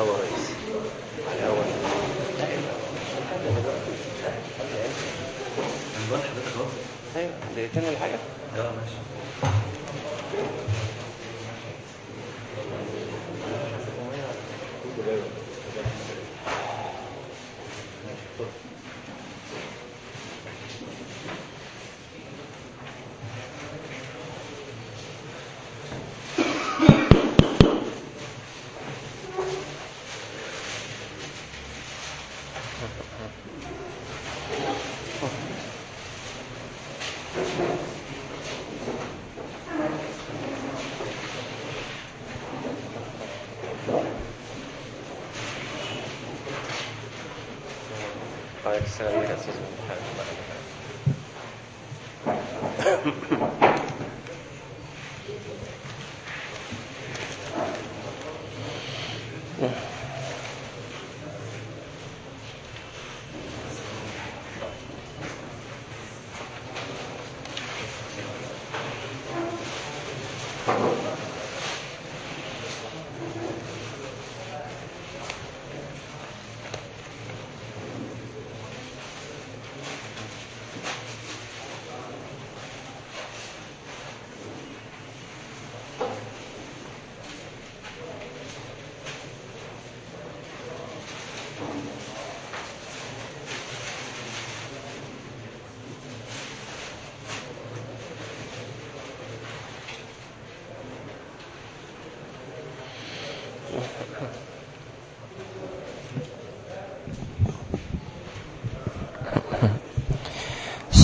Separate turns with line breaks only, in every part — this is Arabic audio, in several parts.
هو رئيس
حضرتك اهو
أيوة. دقيقتين ولا حاجة؟
آه ماشي
عليك السلام يا أستاذ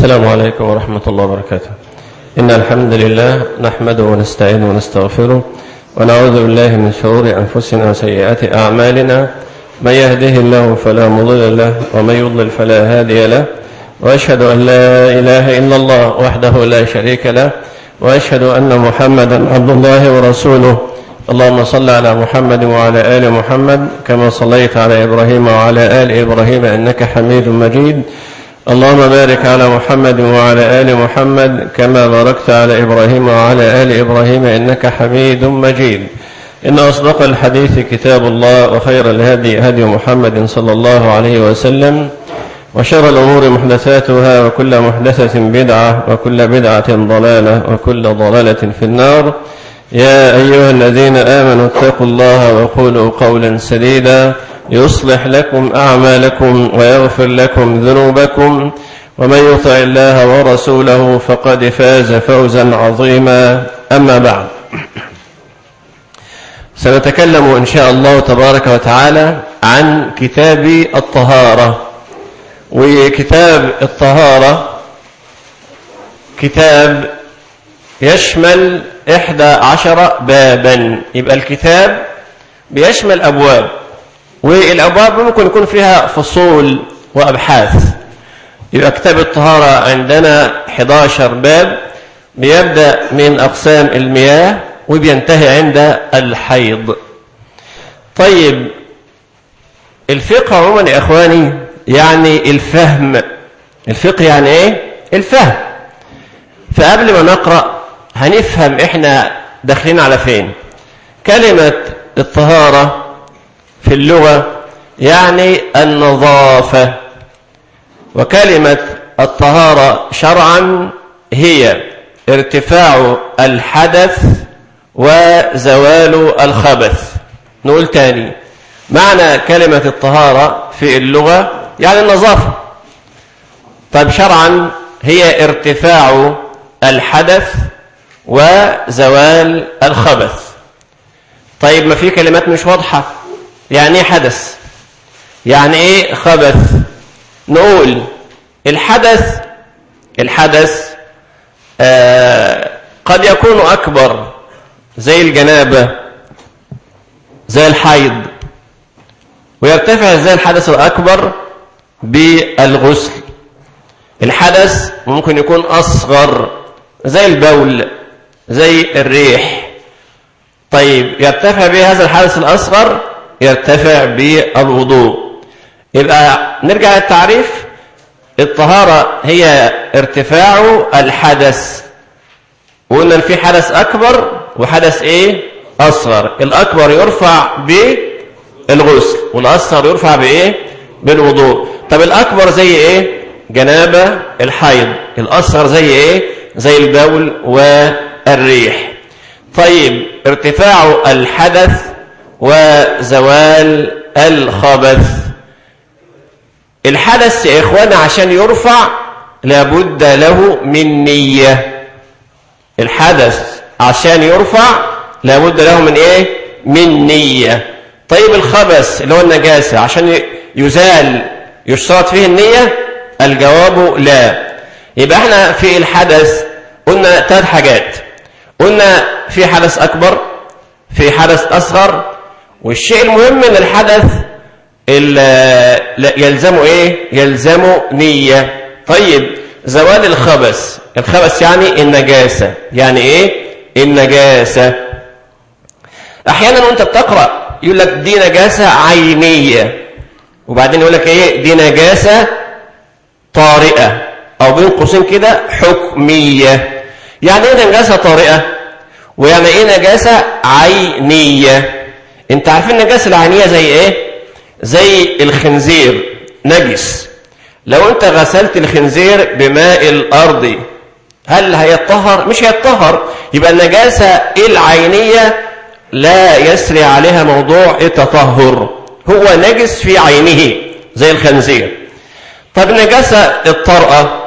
السلام عليكم ورحمة الله وبركاته. إن الحمد لله نحمده ونستعينه ونستغفره ونعوذ بالله من شرور أنفسنا وسيئات أعمالنا. من يهده الله فلا مضل له ومن يضلل فلا هادي له. وأشهد أن لا إله إلا الله وحده لا شريك له. وأشهد أن محمدا عبد الله ورسوله. اللهم صل على محمد وعلى آل محمد كما صليت على إبراهيم وعلى آل إبراهيم إنك حميد مجيد. اللهم بارك على محمد وعلى آل محمد كما باركت على إبراهيم وعلى آل إبراهيم إنك حميد مجيد. إن أصدق الحديث كتاب الله وخير الهدي هدي محمد صلى الله عليه وسلم وشر الأمور محدثاتها وكل محدثة بدعة وكل بدعة ضلالة وكل ضلالة في النار. يا أيها الذين آمنوا اتقوا الله وقولوا قولا سديدا. يصلح لكم أعمالكم ويغفر لكم ذنوبكم ومن يطع الله ورسوله فقد فاز فوزا عظيما. أما بعد سنتكلم إن شاء الله تبارك وتعالى عن كتاب الطهارة. وكتاب الطهارة كتاب يشمل إحدى عشر بابا. يبقى الكتاب بيشمل أبواب. والأبواب ممكن يكون فيها فصول وأبحاث. يبقى كتاب الطهارة عندنا 11 باب بيبدأ من أقسام المياه وبينتهي عند الحيض. طيب الفقه عموما يا إخواني يعني الفهم. الفقه يعني إيه؟ الفهم. فقبل ما نقرأ هنفهم إحنا داخلين على فين. كلمة الطهارة في اللغة يعني النظافة. وكلمة الطهارة شرعا هي ارتفاع الحدث وزوال الخبث. نقول تاني معنى كلمة الطهارة في اللغة يعني النظافة. طيب شرعا هي ارتفاع الحدث وزوال الخبث. طيب ما في كلمات مش واضحة؟ يعني إيه حدث؟ يعني إيه خبث؟ نقول الحدث الحدث آه قد يكون أكبر زي الجنابة زي الحيض. ويرتفع زي الحدث الأكبر بالغسل. الحدث ممكن يكون أصغر زي البول زي الريح. طيب يرتفع به هذا الحدث الأصغر يرتفع بالوضوء. يبقى نرجع للتعريف. الطهارة هي ارتفاع الحدث. وقلنا إن في حدث أكبر وحدث إيه؟ أصغر. الأكبر يرفع الغسل والأصغر يرفع بإيه؟ بالوضوء. طب الأكبر زي إيه؟ جنابة الحيض. الأصغر زي إيه؟ زي البول والريح. طيب ارتفاع الحدث وزوال الخبث. الحدث يا إخوانا عشان يرفع لابد له من نية. الحدث عشان يرفع لابد له من إيه؟ من نية. طيب الخبث اللي هو النجاسة عشان يزال يشترط فيه النية؟ الجواب لا. يبقى إحنا في الحدث قلنا ثلاث حاجات. قلنا في حدث أكبر في حدث أصغر والشيء المهم من الحدث يلزمه إيه؟ يلزمه نية. طيب زوال الخبث. الخبث يعني النجاسة. يعني إيه؟ النجاسة. أحيانا وأنت بتقرأ يقول لك دي نجاسة عينية. وبعدين يقول لك إيه؟ دي نجاسة طارئة. أو بين قوسين كده حكمية. يعني إيه نجاسة طارئة؟ ويعني إيه نجاسة عينية؟ انت عارفين النجاسة العينية زي إيه؟ زي الخنزير. نجس. لو انت غسلت الخنزير بماء الأرض هل هيتطهر؟ مش هيتطهر. يبقى النجاسة العينية لا يسري عليها موضوع التطهر. هو نجس في عينه زي الخنزير. طب النجاسة الطرأة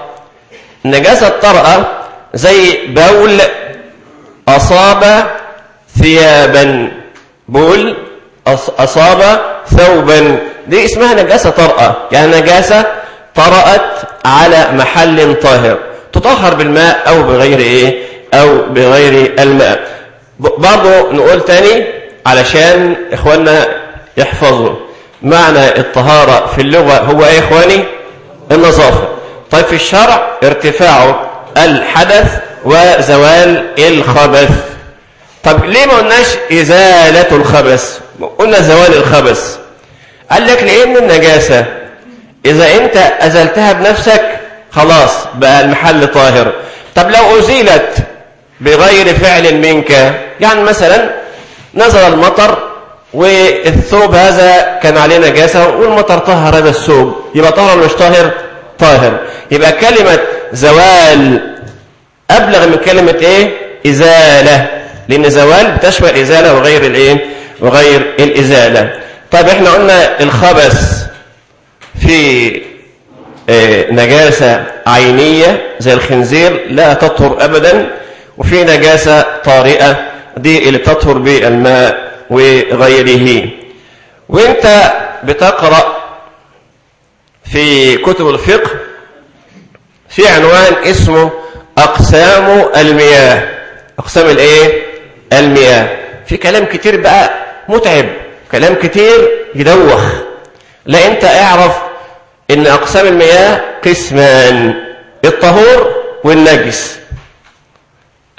النجاسة الطرأة زي بول أصاب ثيابا. بول أصاب ثوبا. دي اسمها نجاسة طرأة يعني نجاسة طرأت على محل طاهر. تطهر بالماء أو بغير إيه؟ أو بغير الماء. برضو نقول تاني علشان إخواننا يحفظوا. معنى الطهارة في اللغة هو إيه إخواني؟ النظافة. طيب في الشرع ارتفاع الحدث وزوال الخبث. طب ليه ما قلناش إزالة الخبث؟ قلنا زوال الخبث. قال لك لأن النجاسة؟ إذا أنت أزلتها بنفسك خلاص بقى المحل طاهر. طب لو أزيلت بغير فعل منك يعني مثلا نزل المطر والثوب هذا كان عليه نجاسة والمطر طهر هذا الثوب يبقى طاهر مش طاهر؟ طاهر. يبقى كلمة زوال أبلغ من كلمة إيه؟ إزالة. لأن زوال بتشمل إزالة وغير الإيه؟ وغير الإزالة. طيب إحنا قلنا الخبث في إيه نجاسة عينية زي الخنزير لا تطهر أبدا وفي نجاسة طارئة دي اللي تطهر بالماء وغيره. وإنت بتقرأ في كتب الفقه في عنوان اسمه أقسام المياه. أقسام الإيه؟ المياه في كلام كتير بقى متعب كلام كتير يدوخ. لا أنت اعرف إن أقسام المياه قسمان الطهور والنجس.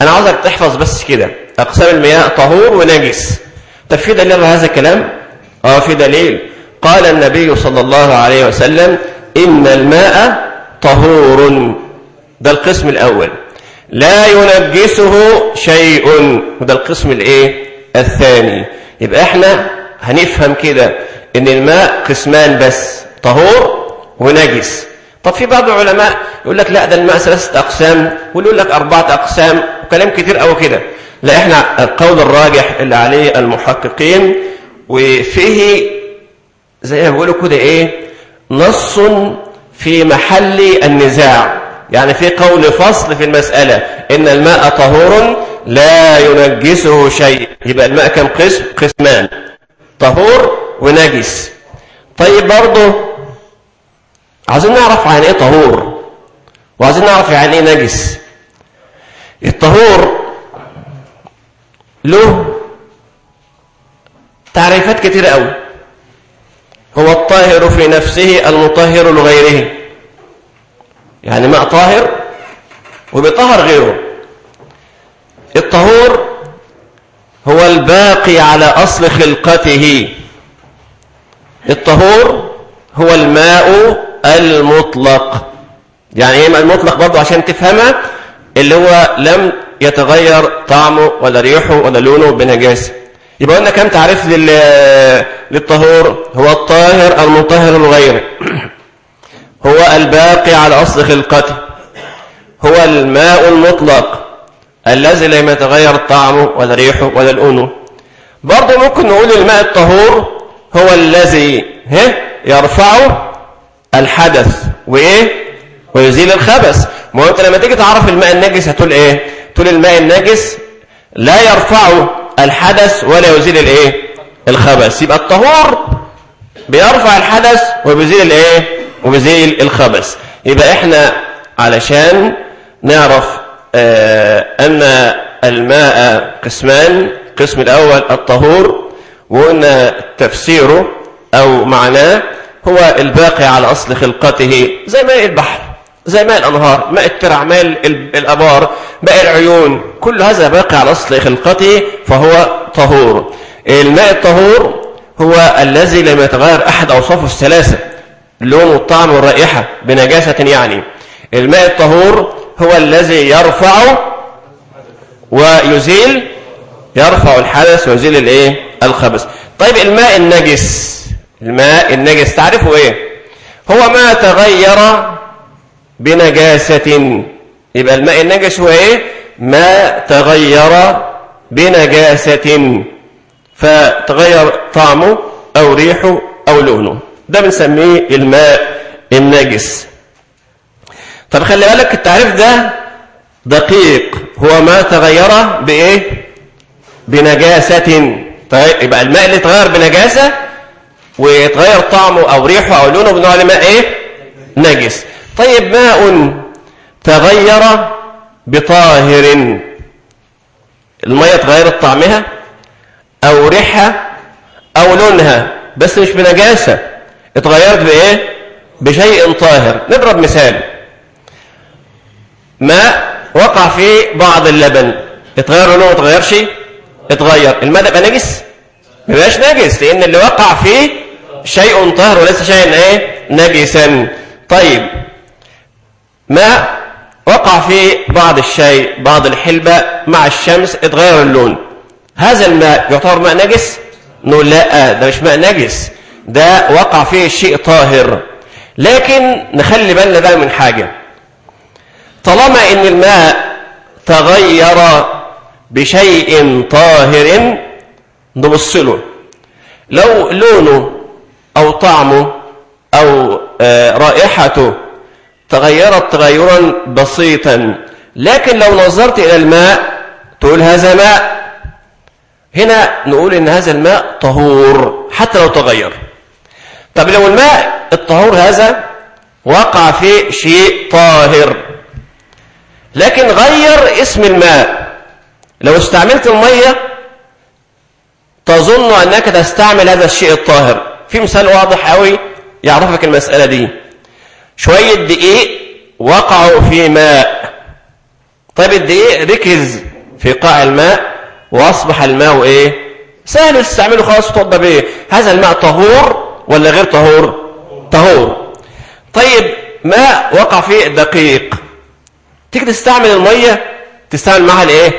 أنا عاوزك تحفظ بس كده. أقسام المياه طهور ونجس. طب في دليل على هذا الكلام؟ آه في دليل. قال النبي صلى الله عليه وسلم إن الماء طهور. ده القسم الأول. لا ينجسه شيء. وده القسم الايه؟ الثاني. يبقى إحنا هنفهم كده إن الماء قسمان بس طهور ونجس. طب في بعض العلماء يقول لك لا ده الماء ثلاثة أقسام واللي يقول لك أربعة أقسام وكلام كتير قوي كده. لا إحنا القول الراجح اللي عليه المحققين وفيه زي ما بيقولوا كده إيه؟ نص في محل النزاع. يعني في قول فصل في المسألة إن الماء طهور لا ينجسه شيء. يبقى الماء كم قسم؟ قسمان. طهور ونجس. طيب برضه عايزين نعرف عن إيه طهور؟ وعايزين نعرف عن إيه نجس. الطهور له تعريفات كتير قوي هو الطاهر في نفسه المطهر لغيره. يعني ماء طاهر وبيطهر غيره. الطهور هو الباقي على أصل خلقته. الطهور هو الماء المطلق. يعني إيه ماء المطلق برضه؟ عشان تفهمها اللي هو لم يتغير طعمه ولا ريحه ولا لونه بنجاسة يبقى قلنا كم تعريف لل- للطهور؟ هو الطاهر المطهر الغير. هو الباقي على أصل خلقته. هو الماء المطلق الذي لم يتغير طعمه ولا ريحه ولا لونه برضه ممكن نقول الماء الطهور هو الذي ها يرفعه الحدث. وإيه؟ ويزيل الخبث. ما هو انت لما تيجي تعرف الماء النجس هتقول إيه؟ تقول الماء النجس لا يرفعه الحدث ولا يزيل الإيه؟ الخبث. يبقى الطهور بيرفع الحدث وبيزيل الإيه؟ وبيزيل الخبث يبقى إحنا علشان نعرف آه أن الماء قسمان القسم الأول الطهور وقلنا تفسيره أو معناه هو الباقي على أصل خلقته زي ماء البحر زي ماء الأنهار ماء الترع ماء ال- الأبار ماء العيون كل هذا باقي على أصل خلقته فهو طهور. الماء الطهور هو الذي لم يتغير أحد أوصافه الثلاثة. اللون والطعم والرائحة بنجاسة يعني. الماء الطهور هو الذي يرفع ويزيل يرفع الحدث ويزيل الإيه؟ الخبث. طيب الماء النجس الماء النجس تعرفه إيه؟ هو ما تغير بنجاسة. يبقى الماء النجس هو إيه؟ ما تغير بنجاسة. فتغير طعمه أو ريحه أو لونه. ده بنسميه الماء النجس طب خلي بالك التعريف ده دقيق. هو ما تغير بإيه؟ بنجاسة. طيب يبقى الماء اللي يتغير بنجاسة ويتغير طعمه أو ريحه أو لونه بنقول عليه ماء إيه؟ نجس طيب ماء تغير بطاهر. المية اتغيرت طعمها أو ريحها أو لونها بس مش بنجاسة. اتغيرت بإيه؟ بشيء طاهر. نضرب مثال. ماء وقع فيه بعض اللبن؟ اتغير لونه ما اتغيرش؟ اتغير. الماء ده يبقى نجس؟ ما يبقاش نجس لأن اللي وقع فيه شيء طاهر وليس شيئا إيه؟ نجسا. طيب. ماء وقع فيه بعض الشيء بعض الحلبة مع الشمس؟ اتغير اللون. هذا الماء يعتبر ماء نجس؟ نقول لا ده مش ماء نجس. ده وقع فيه شيء طاهر. لكن نخلي بالنا بقى من حاجة. طالما إن الماء تغير بشيء طاهر نبص له. لو لونه أو طعمه أو آه رائحته تغيرت تغيرا بسيطا. لكن لو نظرت إلى الماء تقول هذا ماء. هنا نقول إن هذا الماء طهور حتى لو تغير. طب لو الماء الطهور هذا وقع فيه شيء طاهر لكن غير اسم الماء لو استعملت المية تظن أنك تستعمل هذا الشيء الطاهر. في مثال واضح قوي يعرفك المسألة دي. شوية دقيق وقعوا في ماء. طيب الدقيق ركز في قاع الماء وأصبح الماء إيه؟ سهل تستعمله خلاص وتوضى به هذا الماء طهور ولا غير طهور؟ طهور. طيب ماء وقع فيه دقيق تيجي تستعمل المية تستعمل معها الايه؟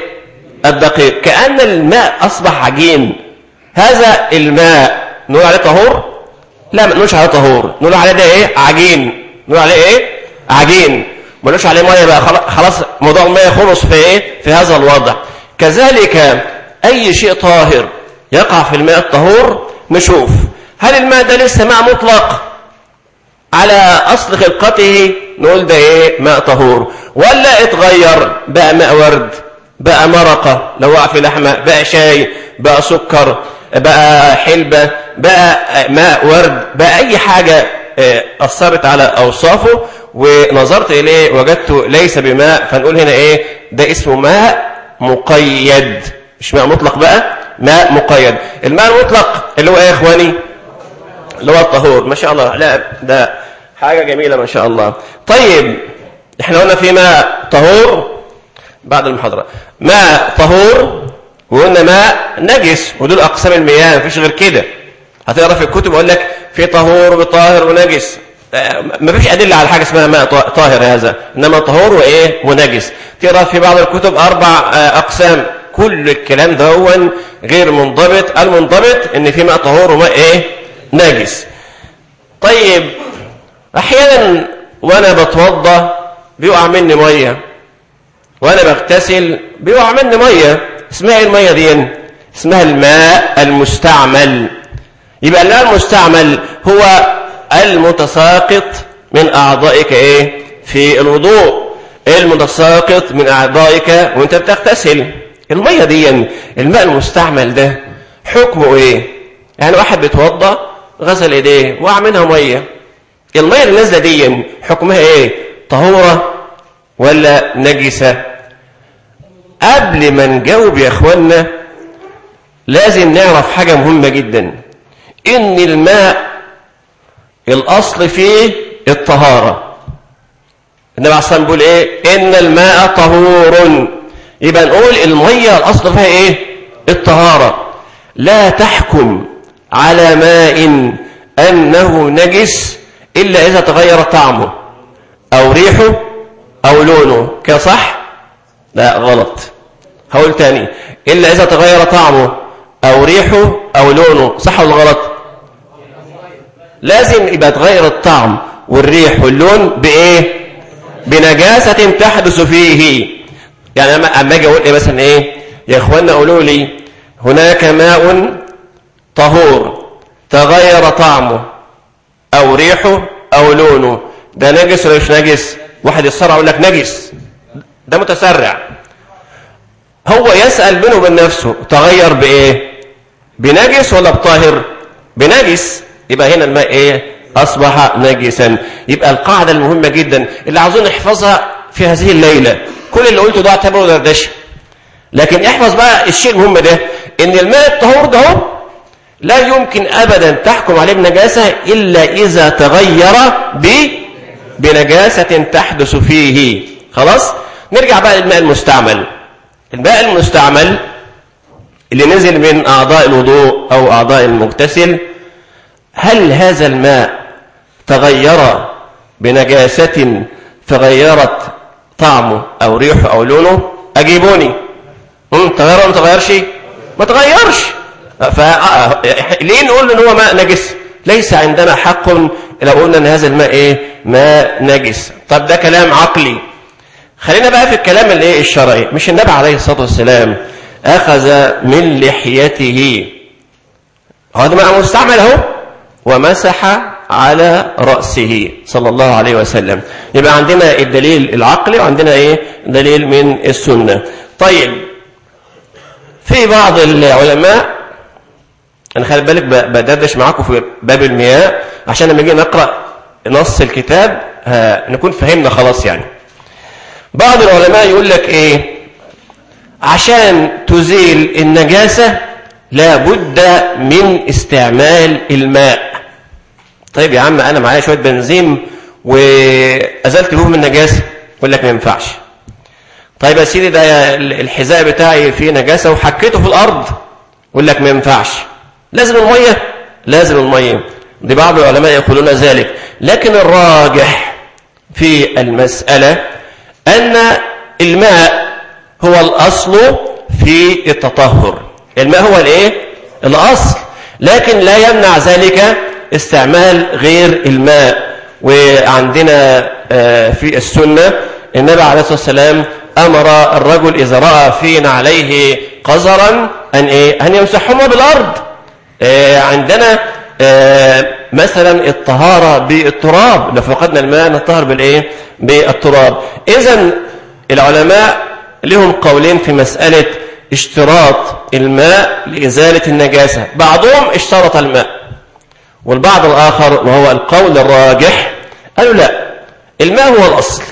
الدقيق. كأن الماء أصبح عجين. هذا الماء نقول عليه طهور؟ لا ما نقولش عليه طهور. نقول عليه ده إيه؟ عجين. نقول عليه إيه؟ عجين. ما نقولش عليه مية بقى. خلاص موضوع المية خلص في إيه؟ في هذا الوضع. كذلك أي شيء طاهر يقع في الماء الطهور نشوف هل الماء ده لسه ماء مطلق؟ على أصل خلقته نقول ده إيه؟ ماء طهور. ولا اتغير بقى ماء ورد بقى مرقة لو في لحمة بقى شاي بقى سكر بقى حلبة بقى ماء ورد بقى أي حاجة أثرت على أوصافه. ونظرت إليه وجدته ليس بماء فنقول هنا إيه؟ ده اسمه ماء مقيد. مش ماء مطلق بقى ماء مقيد. الماء المطلق اللي هو إيه يا إخواني؟ اللي هو الطهور. ما شاء الله. لا ده حاجة جميلة ما شاء الله. طيب إحنا قلنا في ماء طهور بعد المحاضرة. ماء طهور وقلنا ماء نجس. ودول أقسام المياه مفيش غير كده. هتقرأ في الكتب يقول لك في طهور وطاهر ونجس. مفيش أدلة على حاجة اسمها ماء طاهر هذا. إنما طهور وإيه؟ ونجس. تقرأ في بعض الكتب أربع أقسام. كل الكلام ده غير منضبط. المنضبط إن في ماء طهور وماء إيه؟ نجس. طيب أحيانا وأنا بتوضى بيقع مني مية. وأنا بغتسل بيقع مني مية. اسمها إيه المية دي؟ اسمها الماء المستعمل. يبقى الماء المستعمل هو المتساقط من أعضائك إيه؟ في الوضوء. المتساقط من أعضائك وأنت بتغتسل. المية دي الماء المستعمل ده حكمه إيه؟ يعني واحد بيتوضا غسل ايديه وقع منها مية. الميه اللي نازله دي حكمها إيه؟ طهورة ولا نجسة؟ قبل ما نجاوب يا اخوانا لازم نعرف حاجة مهمة جدا. إن الماء الأصل فيه الطهارة. النبي عليه الصلاة بيقول إيه؟ إن الماء طهور. يبقى نقول المية الأصل فيها إيه؟ الطهارة. لا تحكم على ماء أنه نجس إلا إذا تغير طعمه أو ريحه أو لونه. كده صح لا غلط. هقول تاني. إلا إذا تغير طعمه أو ريحه أو لونه. صح ولا غلط؟ لازم يبقى تغير الطعم والريح واللون بإيه؟ بنجاسة تحدث فيه. يعني أما أجي أقول إيه مثلا إيه؟ يا اخوانا قولوا لي هناك ماء طهور تغير طعمه أو ريحه أو لونه. ده نجس ولا مش نجس؟ واحد يصرع يقول لك نجس. ده متسرع. هو يسأل بينه وبين نفسه تغير بإيه؟ بنجس ولا بطاهر؟ بنجس. يبقى هنا الماء إيه؟ أصبح نجسا. يبقى القاعدة المهمة جدا اللي عاوزين نحفظها في هذه الليلة. كل اللي قلته ده اعتبره دردشة. لكن احفظ بقى الشيء المهم ده إن الماء الطهور ده لا يمكن ابدا تحكم عليه بنجاسة إلا إذا تغير ب بنجاسة تحدث فيه. خلاص؟ نرجع بقى للماء المستعمل. الماء المستعمل اللي نزل من أعضاء الوضوء أو أعضاء المغتسل هل هذا الماء تغير بنجاسة فغيرت طعمه أو ريحه أو لونه؟ أجيبوني. تغير ولا ما تغيرش؟ ما تغيرش. ف... ليه نقول إن هو ماء نجس؟ ليس عندنا حق لو قلنا إن هذا الماء إيه؟ ماء نجس. طب ده كلام عقلي. خلينا بقى في الكلام الإيه؟ الشرعي. مش النبي عليه الصلاة والسلام أخذ من لحيته. هذا ماء مستعمل أهو. ومسح على رأسه صلى الله عليه وسلم. يبقى عندنا الدليل العقلي وعندنا إيه؟ دليل من السنة. طيب في بعض العلماء أنا خلي بالك بدردش معاكم في باب المياه. عشان لما نيجي نقرأ نص الكتاب نكون فهمنا خلاص يعني. بعض العلماء يقول لك إيه؟ عشان تزيل النجاسة لا بد من استعمال الماء. طيب يا عم أنا معايا شوية بنزين وأزلت بهم النجاسة. يقول لك ما ينفعش. طيب يا سيدي ده الحذاء بتاعي فيه نجاسة وحكيته في الأرض. يقول لك ما ينفعش. لازم المية لازم المية. دي بعض العلماء يقولون ذلك. لكن الراجح في المسألة أن الماء هو الأصل في التطهر. الماء هو الإيه؟ الأصل. لكن لا يمنع ذلك استعمال غير الماء. وعندنا في السنة النبي عليه الصلاة والسلام أمر الرجل إذا رأى في عليه قذرا أن, إيه؟ أن يمسحهما بالأرض. عندنا مثلا الطهارة بالتراب. لو فقدنا الماء نطهر بالإيه؟ بالتراب. إذا العلماء لهم قولين في مسألة اشتراط الماء لإزالة النجاسة. بعضهم اشترط الماء والبعض الآخر وهو القول الراجح قالوا لا الماء هو الأصل.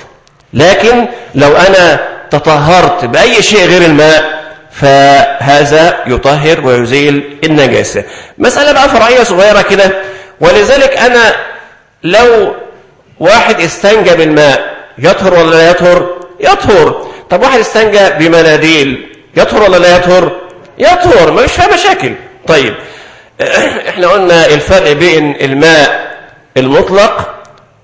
لكن لو أنا تطهرت بأي شيء غير الماء فهذا يطهر ويزيل النجاسة. مسألة بقى فرعية صغيرة كده. ولذلك أنا لو واحد استنجى بالماء يطهر ولا لا يطهر؟ يطهر. طب واحد استنجى بمناديل يطهر ولا لا يطهر؟ يطهر. مش فيها مشاكل. طيب. إحنا قلنا الفرق بين الماء المطلق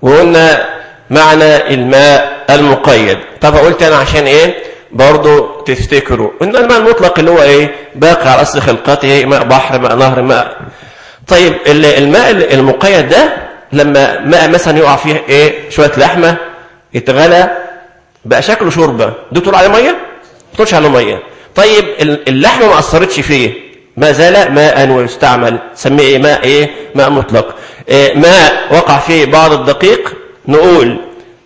وقلنا معنى الماء المقيد. طب قلت أنا عشان إيه؟ برضه تفتكروا. ان الماء المطلق اللي هو إيه؟ باقي على أصل خلقته ماء بحر ماء نهر ماء. طيب ال- الماء المقيد ده لما ماء مثلا يقع فيه إيه؟ شوية لحمة يتغلى بقى شكله شوربة. دي تقول عليه مية؟ ما تقولش عليه مية. طيب ال- اللحمة ما أثرتش فيه. ما زال ماء ويستعمل. سميه إيه؟ ماء إيه؟ ماء مطلق. إيه؟ ماء وقع فيه بعض الدقيق. نقول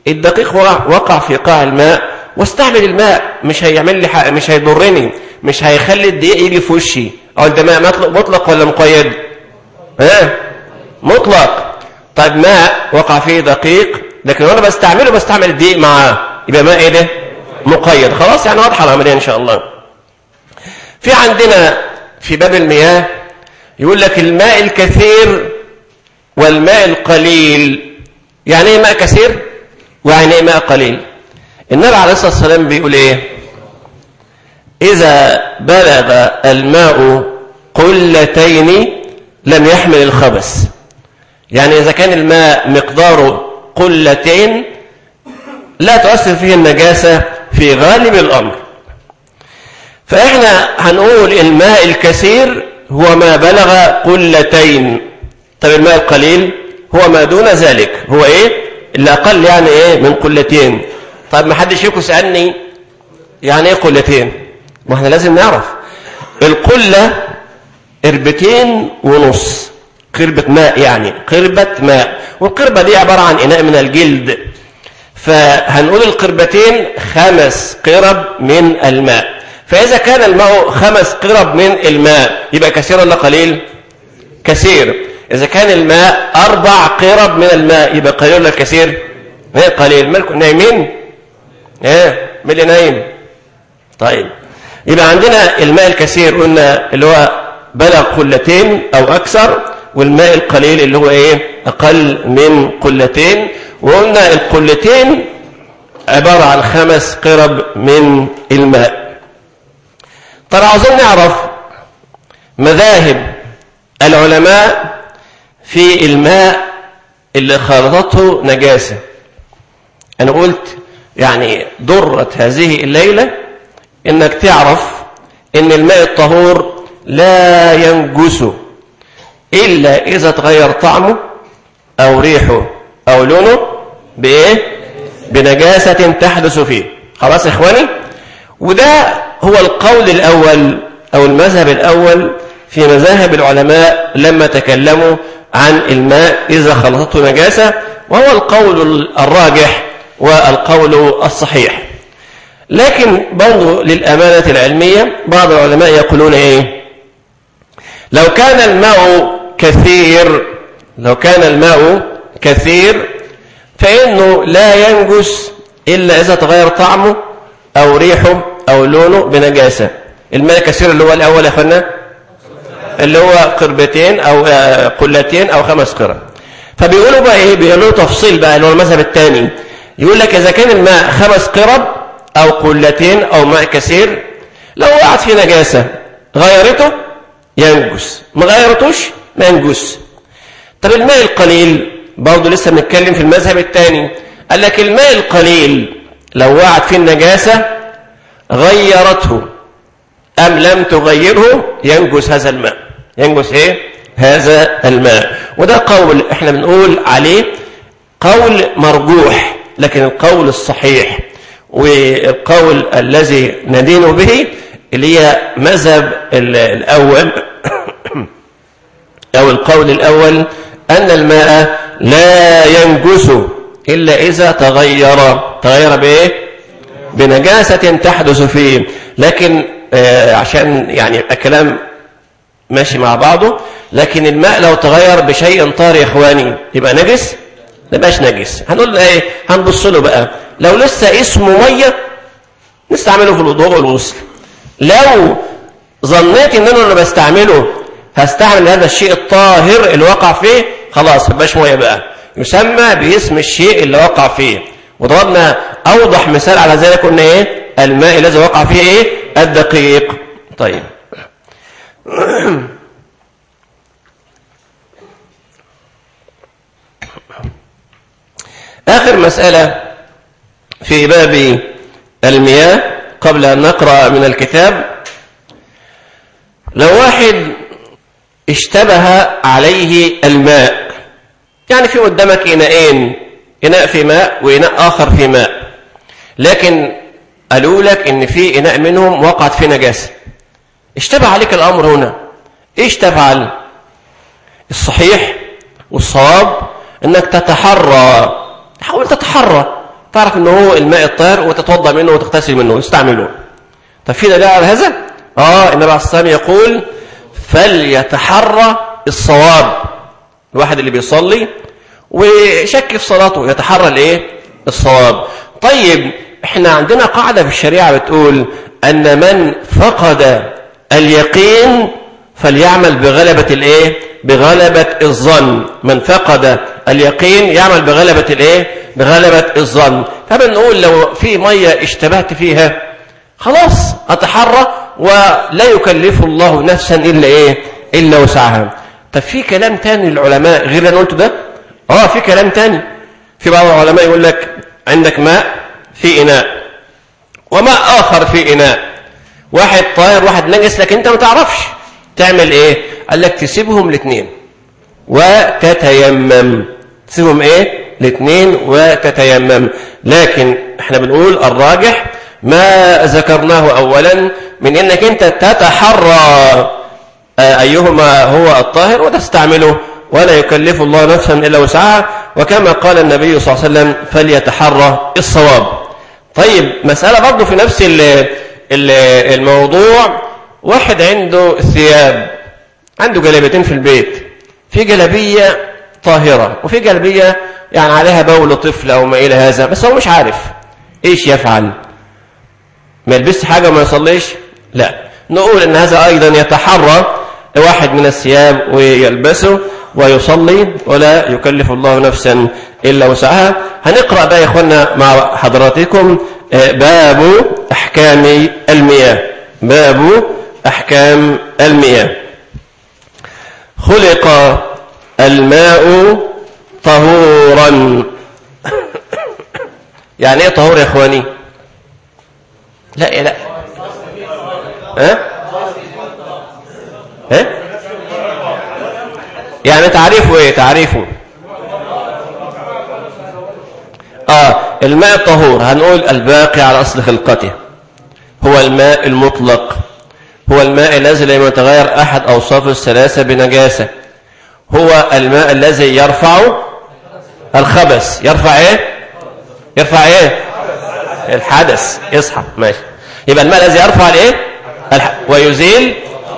الدقيق وقع في قاع الماء. واستعمل الماء مش هيعمل لي حق مش هيضرني مش هيخلي الدقيق يجي في وشي. أو ده ماء مطلق, مطلق ولا مقيد؟ ها؟ مطلق. طيب ماء وقع فيه دقيق لكن وأنا بستعمله بستعمل الدقيق معاه. يبقى ماء إيه ده؟ مقيد. خلاص يعني واضحة العملية إن شاء الله. في عندنا في باب المياه يقول لك الماء الكثير والماء القليل. يعني إيه ماء كثير؟ ويعني إيه ماء قليل؟ النبي عليه الصلاة والسلام بيقول إيه؟ إذا بلغ الماء قلتين لم يحمل الخبث. يعني إذا كان الماء مقداره قلتين لا تؤثر فيه النجاسة في غالب الأمر. فإحنا هنقول الماء الكثير هو ما بلغ قلتين. طب الماء القليل هو ما دون ذلك. هو إيه؟ اللي أقل يعني إيه؟ من قلتين. طب ما حدش فيكم سألني يعني إيه قلتين؟ ما إحنا لازم نعرف. القلة قربتين ونص. قربة ماء يعني قربة ماء. والقربة دي عبارة عن إناء من الجلد. فهنقول القربتين خمس قرب من الماء. فإذا كان الماء خمس قرب من الماء يبقى كثير ولا قليل؟ كثير. إذا كان الماء أربع قرب من الماء يبقى قليل ولا كثير؟ إيه قليل. مالكم نايمين؟ إيه؟ اللي نايم طيب. يبقى عندنا الماء الكثير قلنا اللي هو بلغ قلتين أو أكثر والماء القليل اللي هو إيه؟ أقل من قلتين. وقلنا القلتين عبارة عن خمس قرب من الماء. طب عاوزين نعرف مذاهب العلماء في الماء اللي خالطته نجاسة. أنا قلت يعني ضرت هذه الليلة إنك تعرف إن الماء الطهور لا ينجس إلا إذا تغير طعمه أو ريحه أو لونه بإيه؟ بنجاسة تحدث فيه خلاص إخواني وده هو القول الأول أو المذهب الأول في مذاهب العلماء لما تكلموا عن الماء إذا خلطته نجاسة وهو القول الراجح والقول الصحيح. لكن برضو للأمانة العلمية بعض العلماء يقولون إيه؟ لو كان الماء كثير لو كان الماء كثير فإنه لا ينجس إلا إذا تغير طعمه أو ريحه أو لونه بنجاسة. الماء الكثير اللي هو الأول يا أخوانا؟ اللي هو قربتين أو قلتين أو خمس قرب فبيقولوا بقى إيه؟ بيقولوا تفصيل بقى اللي هو المذهب الثاني. يقول لك إذا كان الماء خمس قرب أو قلتين أو ماء كثير لو وقعت في نجاسة غيرته ينجس ما غيرتوش ما ينجس. طب الماء القليل برضه لسه بنتكلم في المذهب الثاني قال لك الماء القليل لو وقعت فيه النجاسة غيرته أم لم تغيره ينجس هذا الماء. ينجس إيه؟ هذا الماء. وده قول إحنا بنقول عليه قول مرجوح. لكن القول الصحيح والقول الذي ندين به اللي هي مذهب الأول أو القول الأول أن الماء لا ينجس إلا إذا تغير تغير بإيه؟ بنجاسة تحدث فيه لكن آه عشان يعني الكلام ماشي مع بعضه لكن الماء لو تغير بشيء طار يا إخواني يبقى نجس ما يبقاش نجس. هنقول إيه؟ هنبص له بقى. لو لسه اسمه مية نستعمله في الوضوء والغسل. لو ظنيت إن أنا اللي بستعمله هستعمل هذا الشيء الطاهر اللي وقع فيه خلاص ما يبقاش مية بقى. يسمى باسم الشيء اللي وقع فيه. وضربنا أوضح مثال على ذلك قلنا إيه؟ الماء الذي وقع فيه إيه؟ الدقيق. طيب. آخر مسألة في باب المياه قبل أن نقرأ من الكتاب. لو واحد اشتبه عليه الماء يعني في قدامك إناءين إناء في ماء وإناء آخر في ماء. لكن قالوا لك إن في إناء منهم وقعت في نجاسة. اشتبه عليك الأمر هنا. إيش تفعل الصحيح والصواب إنك تتحرى تحاول تتحرى. تعرف إنه هو الماء الطاهر وتتوضأ منه وتغتسل منه. وتستعمله طب في دليل على هذا؟ آه النبي عليه الصلاة والسلام يقول فليتحرى الصواب. الواحد اللي بيصلي وشك في صلاته يتحرى الايه الصواب. طيب إحنا عندنا قاعدة في الشريعة بتقول أن من فقد اليقين فليعمل بغلبة الإيه؟ بغلبة الظن. من فقد اليقين يعمل بغلبة الإيه؟ بغلبة الظن. فبنقول لو في مية اشتبهت فيها خلاص أتحرى ولا يكلف الله نفسا إلا إيه؟ إلا وسعها. طب في كلام تاني للعلماء غير اللي أنا قلته ده؟ آه في كلام تاني. في بعض العلماء يقول لك عندك ماء في إناء وماء آخر في إناء. واحد طاهر واحد نجس لكن أنت ما تعرفش. تعمل إيه؟ قال لك تسيبهم الاثنين وتتيمم. تسيبهم إيه؟ الاثنين وتتيمم. لكن إحنا بنقول الراجح ما ذكرناه اولا من إنك أنت تتحرى أيهما هو الطاهر وتستعمله ولا يكلف الله نفسا إلا وسعها. وكما قال النبي صلى الله عليه وسلم فليتحرى الصواب. طيب مسألة برضه في نفس الموضوع. واحد عنده ثياب عنده جلابيتين في البيت في جلابية طاهرة وفي جلابية يعني عليها بول طفل أو ما إلى هذا بس هو مش عارف إيش يفعل. ما يلبسش حاجة وما يصليش؟ لا. نقول إن هذا أيضا يتحرى واحد من الثياب ويلبسه ويصلي ولا يكلف الله نفسا إلا وسعها. هنقرأ بقى يا اخوانا مع حضراتكم باب أحكام المياه. باب أحكام المياه خلق الماء طهورا. يعني إيه طهور يا إخواني؟ لا لا. ها؟ ها؟ يعني تعريفه إيه؟ تعريفه. آه الماء الطهور هنقول الباقي على أصل خلقته. هو الماء المطلق. هو الماء الذي لم يتغير أحد اوصافه الثلاثة بنجاسة. هو الماء الذي يرفع الخبث. يرفع إيه؟ يرفع إيه؟ الحدث. يصحى. ماشي. يبقى الماء الذي يرفع الإيه؟ الح... ويزيل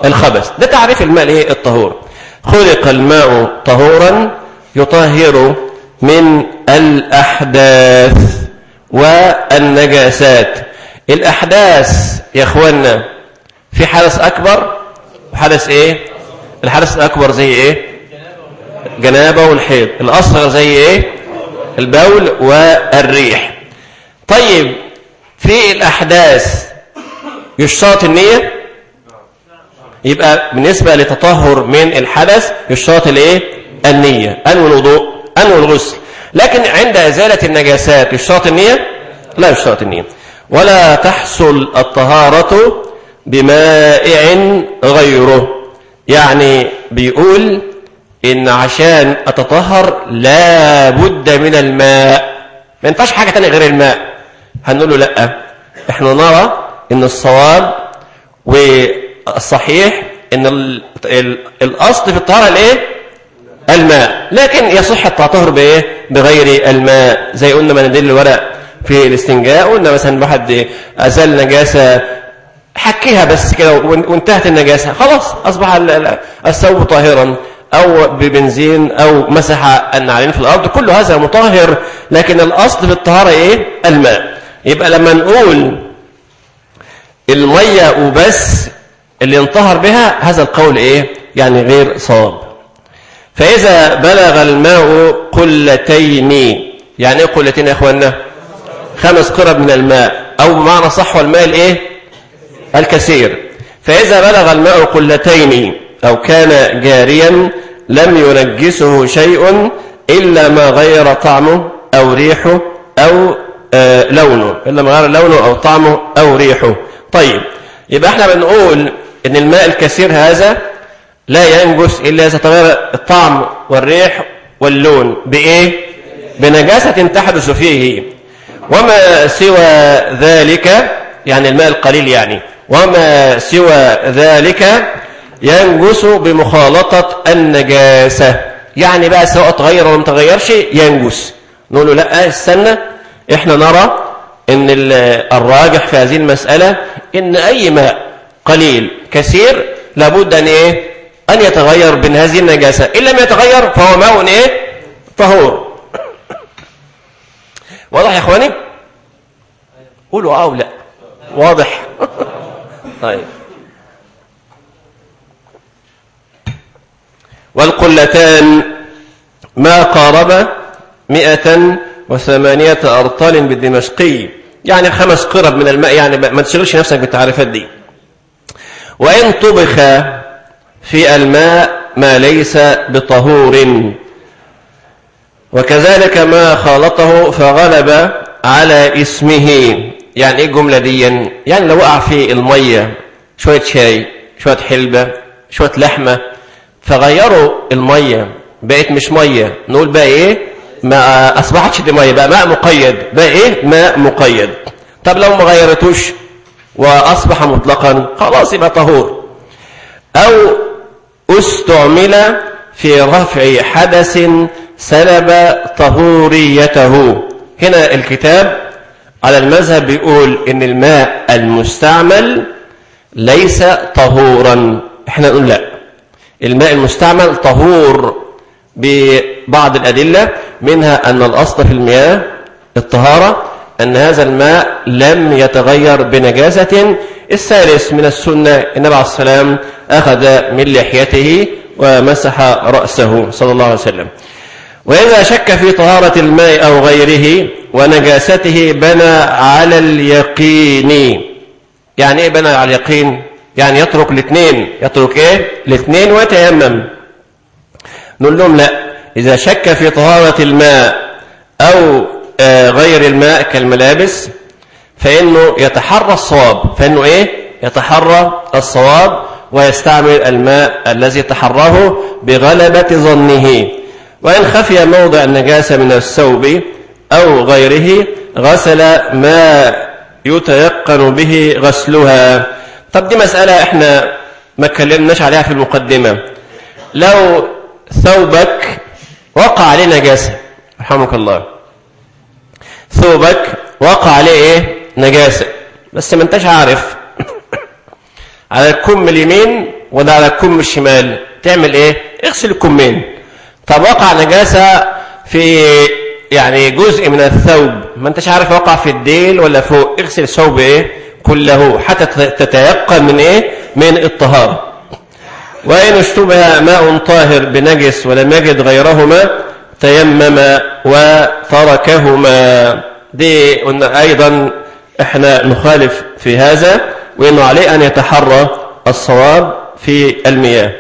الخبث. ده تعريف الماء الايه الطهور. خلق الماء طهورا يطهر من الأحداث والنجاسات. الأحداث يا إخوانا في حدث أكبر؟ وحدث إيه؟ الحدث الأكبر زي إيه؟ جنابة والحيض. الأصغر زي إيه؟ البول والريح. طيب في الأحداث يشترط النية؟ يبقى بالنسبة لتطهر من الحدث يشترط الإيه؟ النية. أنو الوضوء؟ أنو الغسل؟ لكن عند إزالة النجاسات يشترط النية؟ لا يشترط النية. ولا تحصل الطهارة بمائع غيره. يعني بيقول إن عشان أتطهر لا بد من الماء. ما ينفعش حاجة تانية غير الماء. هنقول له لأ. إحنا نرى إن الصواب والصحيح إن ال ال الأصل في الطهارة الإيه؟ الماء. لكن يصح التطهر بايه بغير الماء. زي قلنا مناديل الورق في الاستنجاء. قلنا مثلا واحد ازال نجاسة حكيها بس كده وانتهت النجاسة. خلاص أصبح الثوب طاهرا أو ببنزين أو مسح النعلين في الأرض. كل هذا مطهر لكن الأصل في الطهارة إيه؟ الماء. يبقى لما نقول المية وبس اللي ينطهر بها هذا القول إيه؟ يعني غير صواب. فإذا بلغ الماء قلتين يعني إيه قلتين يا إخواننا؟ خمس قرب من الماء. أو بمعنى صح الماء الإيه؟ الكثير. فإذا بلغ الماء قلتين أو كان جاريا لم ينجسه شيء إلا ما غير طعمه أو ريحه أو آه، لونه. إلا ما غير لونه أو طعمه أو ريحه. طيب يبقى إحنا بنقول إن الماء الكثير هذا لا ينجس إلا إذا تغير الطعم والريح واللون. بإيه؟ بنجاسة تحدث فيه. وما سوى ذلك؟ يعني الماء القليل يعني. وما سوى ذلك ينجس بمخالطة النجاسة. يعني بقى سواء تغير ولا ما تغيرش ينجس نقول له لا استنى إحنا نرى إن الراجح في هذه المسألة إن أي ماء قليل كثير لابد أن إيه؟ أن يتغير بين هذه النجاسة. إن لم يتغير فهو ماء إيه؟ طهور. واضح يا إخواني؟ قولوا آه ولا. واضح. طيب. والقلتان ما قارب مئة وثمانية أرطال بالدمشقي. يعني خمس قرب من الماء يعني ما تشغلش نفسك بالتعريفات دي. وإن طبخ في الماء ما ليس بطهور. وكذلك ما خالطه فغلب على اسمه. يعني إيه الجملة دي؟ يعني لو وقع في المية شوية شاي شوية حلبة شوية لحمة فغيروا المية بقت مش مية. نقول بقى إيه؟ ما أصبحتش دي مية بقى ماء مقيد. بقى إيه؟ ماء مقيد. طب لو ما غيرتوش وأصبح مطلقا خلاص يبقى طهور. أو استعمل في رفع حدث سلب طهوريته. هنا الكتاب على المذهب بيقول إن الماء المستعمل ليس طهورا. إحنا نقول لا. الماء المستعمل طهور ببعض الأدلة منها أن الأصل في المياه الطهارة أن هذا الماء لم يتغير بنجاسة. الثالث من السنة النبي عليه السلام أخذ من لحيته ومسح رأسه صلى الله عليه وسلم. وإذا شك في طهارة الماء أو غيره ونجاسته بنى على اليقين. يعني إيه بنى على اليقين؟ يعني يترك الاثنين. يترك إيه؟ الاثنين ويتيمم. نقول لهم لا إذا شك في طهارة الماء أو غير الماء كالملابس فإنه يتحرى الصواب. فإنه إيه؟ يتحرى الصواب ويستعمل الماء الذي تحراه بغلبة ظنه. وإن خفي موضع النجاسة من الثوب أو غيره غسل ما يتيقن به غسلها. طب دي مسألة إحنا ما اتكلمناش عليها في المقدمة. لو ثوبك وقع عليه نجاسة رحمك الله. ثوبك وقع عليه إيه؟ نجاسة. بس ما انتش عارف. على الكم اليمين ولا على الكم الشمال تعمل إيه؟ اغسل الكمين. طب وقع نجاسة في يعني جزء من الثوب ما انتش عارف وقع في الديل ولا فوق؟ اغسل الثوب إيه؟ كله حتى تتيقن من إيه؟ من الطهارة. وإن اشتبه ماء طاهر بنجس ولم يجد غيرهما تيمم وتركهما. دي قلنا أيضا إحنا نخالف في هذا وإنه عليه أن يتحرى الصواب في المياه.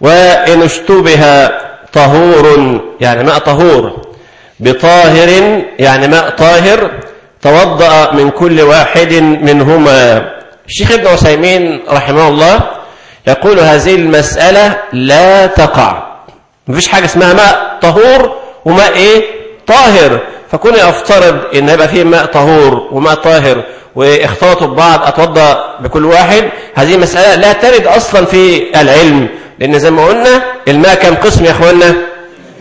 وإن اشتبه طهور يعني ماء طهور. بطاهر يعني ماء طاهر توضأ من كل واحد منهما. الشيخ ابن عثيمين رحمه الله يقول هذه المسألة لا تقع. مفيش حاجة اسمها ماء طهور وماء إيه؟ طاهر. فكوني أفترض إن يبقى فيه ماء طهور وماء طاهر واختلطوا ببعض أتوضأ بكل واحد هذه مسألة لا ترد أصلا في العلم. لأن زي ما قلنا الماء كم قسم يا اخوانا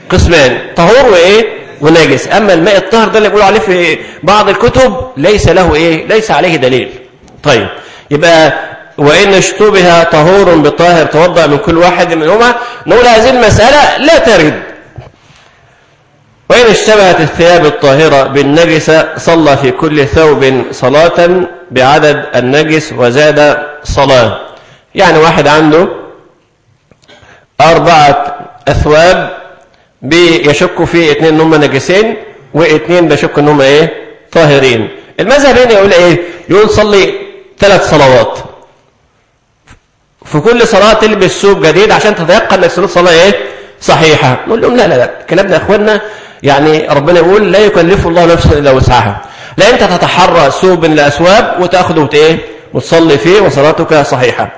قسمان طهور وإيه؟ ونجس أما الماء الطاهر ده اللي بيقولوا عليه في بعض الكتب ليس له إيه؟ ليس عليه دليل. طيب يبقى وإن اشتبه طهور بطاهر توضأ من كل واحد منهما نقول هذه المسألة لا ترد. وإن اشتبهت الثياب الطاهرة بالنجسة صلى في كل ثوب صلاة بعدد النجس وزاد صلاة. يعني واحد عنده أربعة أثواب بيشك في اثنين هم نجسين واثنين بيشك انهم إيه؟ طاهرين. المذهب هنا يقول إيه؟ يقول صلي ثلاث صلوات. في كل صلاة تلبس ثوب جديد عشان تتيقن انك صليت صلاة إيه؟ صحيحة. نقول لهم لا لا لا. الكلام ده يا أخوانا يعني ربنا يقول لا يكلف الله نفسا إلا وسعها. لا أنت تتحرى ثوب من الأثواب وتأخذه وت- إيه؟ وتصلي فيه وصلاتك صحيحة.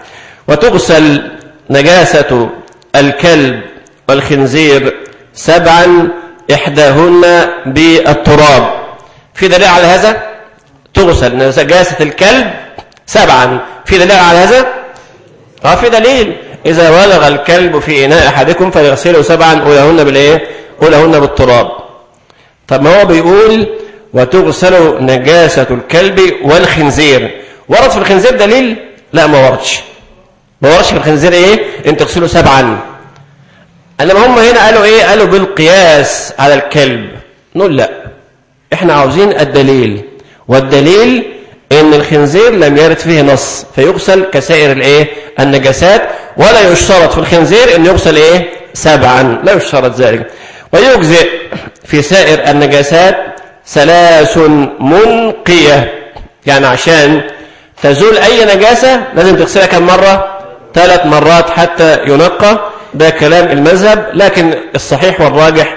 وتغسل نجاسة الكلب والخنزير سبعا إحداهن بالتراب. في دليل على هذا؟ تغسل نجاسة الكلب سبعا. في دليل على هذا؟ آه في دليل. إذا ولغ الكلب في إناء أحدكم فليغسله سبعا أولهن بالإيه؟ أولهن بالتراب. طب ما هو بيقول وتغسل نجاسة الكلب والخنزير؟ ورد في الخنزير دليل؟ لا ما وردش. في الخنزير إيه؟ إن تغسله سبعا. انما هم هنا قالوا إيه؟ قالوا بالقياس على الكلب. نقول لا. إحنا عاوزين الدليل. والدليل إن الخنزير لم يرد فيه نص فيغسل كسائر الإيه؟ النجاسات ولا يشترط في الخنزير إن يغسل إيه؟ سبعا. لا يشترط ذلك. ويجزئ في سائر النجاسات ثلاث منقية. يعني عشان تزول أي نجاسة لازم تغسلها كم مرة؟ ثلاث مرات حتى ينقى ده كلام المذهب لكن الصحيح والراجح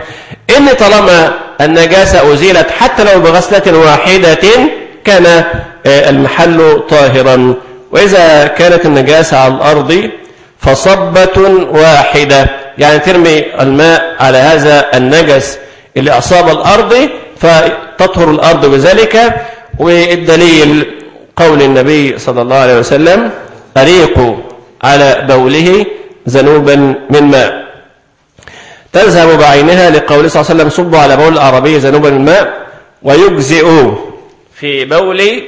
إن طالما النجاسة أزيلت حتى لو بغسلة واحدة كان آه، المحل طاهرا. وإذا كانت النجاسة على الأرض فصبة واحدة. يعني ترمي الماء على هذا النجس اللي أصاب الأرض فتطهر الأرض بذلك. والدليل قول النبي صلى الله عليه وسلم أريقوا على بوله ذنوبا من ماء تذهب بعينها لقول صلى الله عليه وسلم صبوا على بول ذنوبا من ماء ويجزئ في بول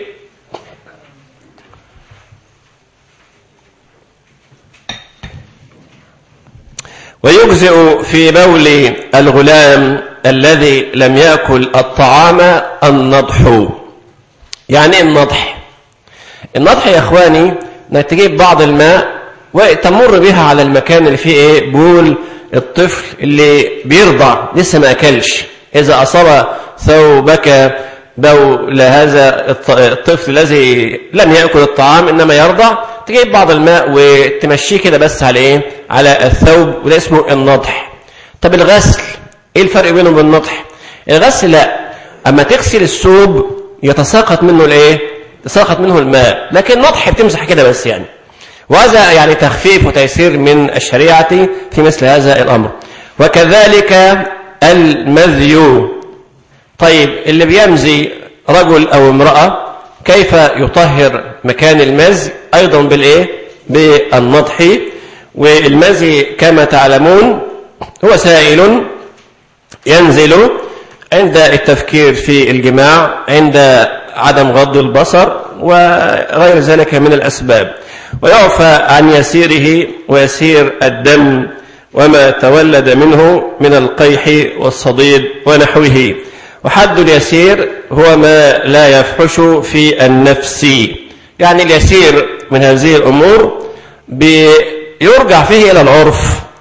ويجزئ في بول الغلام الذي لم يأكل الطعام النضح. يعني النضح. النضح يا إخواني إنك تجيب بعض الماء وتمر بها على المكان اللي فيه إيه؟ بول الطفل اللي بيرضع لسه ما أكلش. إذا أصاب ثوبك بول هذا الط- الطفل الذي لم يأكل الطعام إنما يرضع تجيب بعض الماء وتمشيه كده بس على إيه؟ على الثوب وده اسمه النضح. طب الغسل؟ إيه الفرق بينه وبين النضح؟ الغسل لا. أما تغسل الثوب يتساقط منه الإيه؟ يتساقط منه الماء. لكن النضح بتمسح كده بس يعني. وهذا يعني تخفيف وتيسير من الشريعة في مثل هذا الأمر. وكذلك المذي. طيب اللي بيمزي رجل أو امرأة كيف يطهر مكان المزي أيضا بالإيه؟ بالنضح والمزي كما تعلمون هو سائل ينزل عند التفكير في الجماع عند عدم غض البصر وغير ذلك من الأسباب. ويعفى عن يسيره ويسير الدم وما تولد منه من القيح والصديد ونحوه. وحد اليسير هو ما لا يفحش في النفس. يعني اليسير من هذه الأمور بيرجع فيه إلى العرف.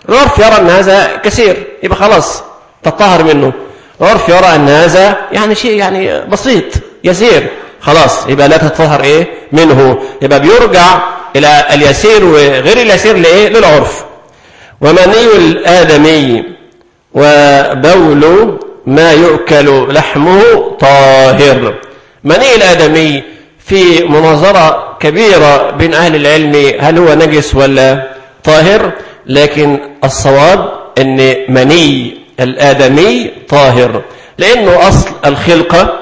العرف يرى أن هذا كثير يبقى خلاص تطهر منه. العرف يرى أن هذا يعني شيء يعني بسيط يسير خلاص يبقى لا تتطهر إيه؟ منه. يبقى بيرجع إلى اليسير وغير اليسير لإيه؟ للعرف. ومني الآدمي وبول ما يؤكل لحمه طاهر. مني الآدمي في مناظرة كبيرة بين أهل العلم هل هو نجس ولا طاهر؟ لكن الصواب أن مني الآدمي طاهر لأنه أصل الخلقة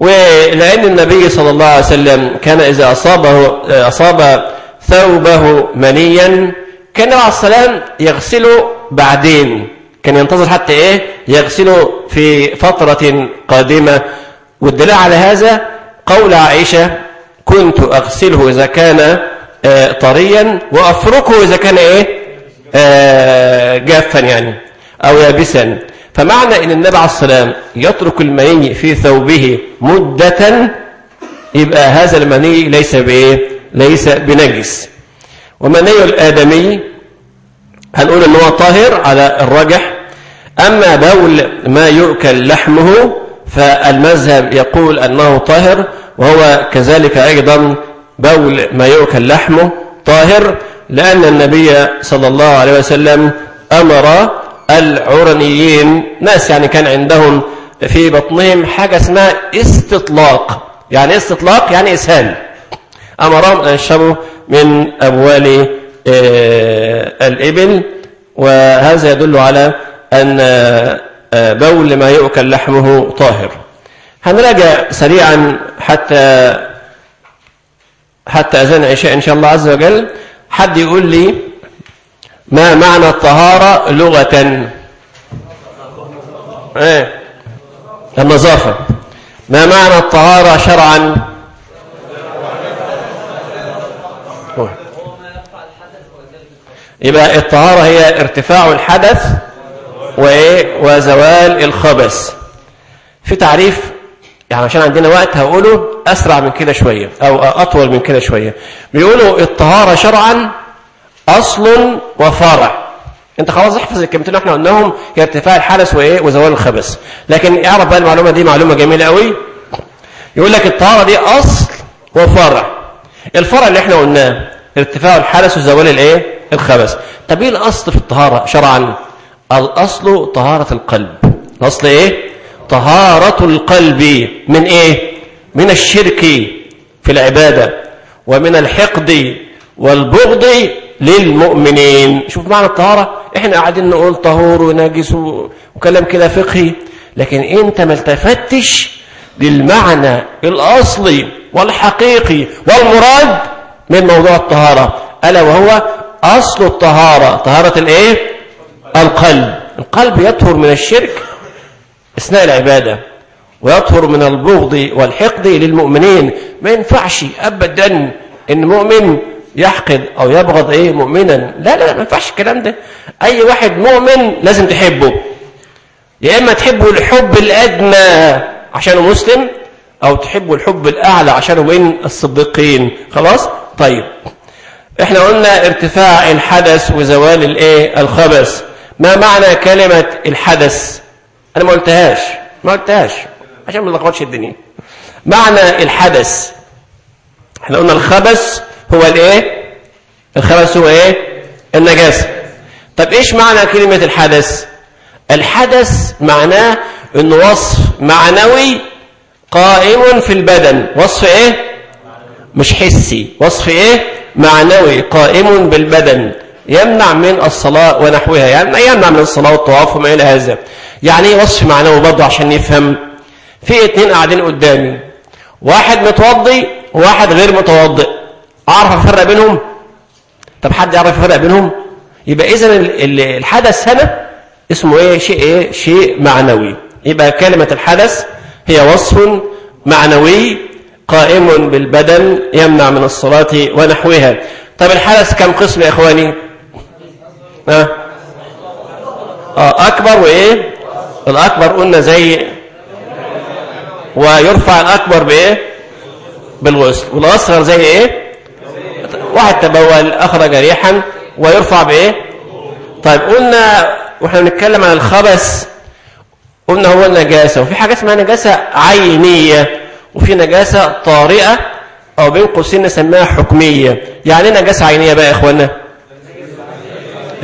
ولأن النبي صلى الله عليه وسلم كان إذا أصابه أصاب ثوبه منيا كان عليه السلام يغسله بعدين. كان ينتظر حتى إيه؟ يغسله في فترة قادمة. والدليل على هذا قول عائشة كنت أغسله إذا كان آه طريا وأفركه إذا كان إيه؟ آه جافا يعني أو يابسا. فمعنى أن النبي عليه السلام يترك المني في ثوبه مدة يبقى هذا المني ليس بإيه؟ ليس بنجس. ومني الآدمي هنقول أنه طاهر على الرجح؟ أما بول ما يؤكل لحمه فالمذهب يقول أنه طاهر وهو كذلك أيضا بول ما يؤكل لحمه طاهر لأن النبي صلى الله عليه وسلم أمر العرنيين. ناس يعني كان عندهم في بطنهم حاجة اسمها استطلاق. يعني استطلاق يعني إسهال. أمرهم أن يشربوا من أبوال آه، الإبل. وهذا يدل على أن آه، بول ما يؤكل لحمه طاهر. هنراجع سريعا حتى حتى أذان العشاء إن شاء الله عز وجل. حد يقول لي ما معنى الطهارة لغة؟ إيه؟ النظافة ما معنى الطهارة شرعا؟ يبقى الطهارة هي ارتفاع الحدث وإيه؟ وزوال الخبث. في تعريف يعني عشان عندنا وقت هقوله أسرع من كده شوية أو أطول من كده شوية. بيقولوا الطهارة شرعا أصل وفرع. أنت خلاص احفظ الكلمتين إحنا قلناهم هي ارتفاع الحدث وإيه؟ وزوال الخبث. لكن اعرف بقى المعلومة دي معلومة جميلة قوي. يقول لك الطهاره دي أصل وفرع. الفرع اللي إحنا قلناه ارتفاع الحدث وزوال الإيه؟ الخبث. طب إيه الأصل في الطهارة شرعا؟ الأصل طهارة القلب. الأصل إيه؟ طهارة القلب. من إيه؟ من الشرك في العبادة ومن الحقد والبغض للمؤمنين. شوف معنى الطهارة إحنا قاعدين نقول طهور ونجس وكلام كده فقهي لكن أنت ما التفتش للمعنى الأصلي والحقيقي والمراد من موضوع الطهارة ألا وهو أصل الطهارة. طهارة الإيه؟ القلب. القلب يطهر من الشرك أثناء العبادة ويطهر من البغض والحقد للمؤمنين. ما ينفعش أبدا إن مؤمن يحقد أو يبغض إيه مؤمنا. لا لا ما ينفعش الكلام ده. أي واحد مؤمن لازم تحبه. يا إما تحبه الحب الأدنى عشانه مسلم أو تحبه الحب الأعلى عشانه من الصديقين. خلاص؟ طيب. إحنا قلنا ارتفاع الحدث وزوال الإيه؟ الخبث. ما معنى كلمة الحدث؟ أنا ما قلتهاش. ما قلتهاش. عشان ما نلخبطش الدنيا. معنى الحدث. إحنا قلنا الخبث هو الإيه؟ الخبث هو إيه؟ النجاسة طب إيش معنى كلمة الحدث؟ الحدث معناه انه وصف معنوي قائم في البدن. وصف إيه؟ مش حسي. وصف إيه؟ معنوي قائم بالبدن. يمنع من الصلاة ونحوها. يعني يمنع من الصلاة والطواف وما إلى هذا. يعني إيه وصف معنوي برضه عشان نفهم؟ في اتنين قاعدين قدامي. واحد متوضي وواحد غير متوضئ. أعرف أفرق بينهم؟ طب حد يعرف يفرق بينهم؟ يبقى إذا الحدث هنا اسمه إيه؟ شيء إيه؟ شيء معنوي. يبقى كلمة الحدث هي وصف معنوي قائم بالبدن يمنع من الصلاة ونحوها. طب الحدث كم قسم يا إخواني؟ ها؟ آه أكبر وإيه؟ الأكبر قلنا زي ويرفع الأكبر بإيه؟ بالغسل والأصغر زي إيه؟ واحد تبول أخرج ريحا ويرفع بإيه؟ طيب قلنا وإحنا بنتكلم عن الخبث قلنا هو النجاسة وفي حاجة اسمها نجاسة عينية وفي نجاسة طارئة أو بين قوسين نسميها حكمية. يعني إيه نجاسة عينية بقى يا إخوانا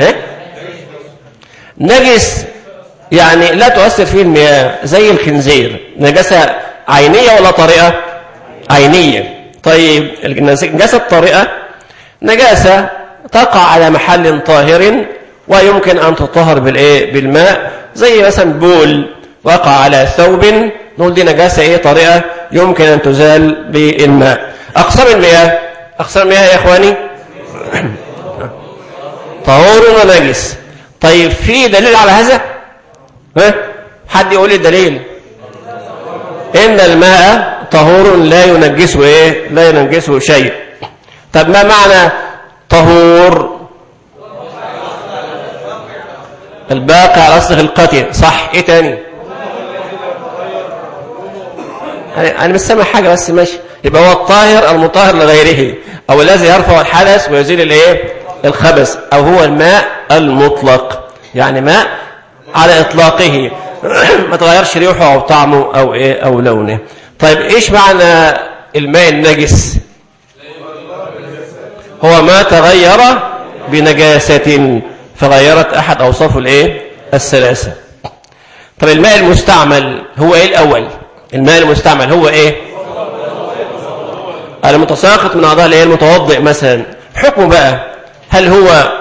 إيه؟ نجس يعني لا تؤثر فيه المياه زي الخنزير. نجاسة عينية ولا طارئة؟ عينية. طيب النجاسة الطارئة نجاسة تقع على محل طاهر ويمكن أن تطهر بالإيه بالماء. زي مثلا بول وقع على ثوب. نقول دي نجاسة إيه؟ طارئة. يمكن أن تزال بالماء. أقسام المياه أقسام المياه يا إخواني. طهور ونجس. طيب في دليل على هذا؟ ها؟ حد يقول لي الدليل؟ إن الماء طهور لا ينجسه إيه؟ لا ينجسه شيء. طب ما معنى طهور؟ الباقي على أصل خلقته صح. إيه تاني؟ أنا مش سامع حاجة بس ماشي. يبقى هو الطاهر المطهر لغيره أو الذي يرفع الحدث ويزيل الإيه؟ الخبث أو هو الماء المطلق. يعني ماء على إطلاقه. ما تغيرش ريحه أو طعمه أو إيه أو لونه. طيب إيش معنى الماء النجس؟ هو ما تغير بنجاسة فغيرت أحد أوصاف الإيه؟ الثلاثة. طب الماء المستعمل هو إيه الأول؟ الماء المستعمل هو إيه؟ المتساقط من أعضاء الإيه؟ المتوضئ مثلا. حكمه بقى هل هو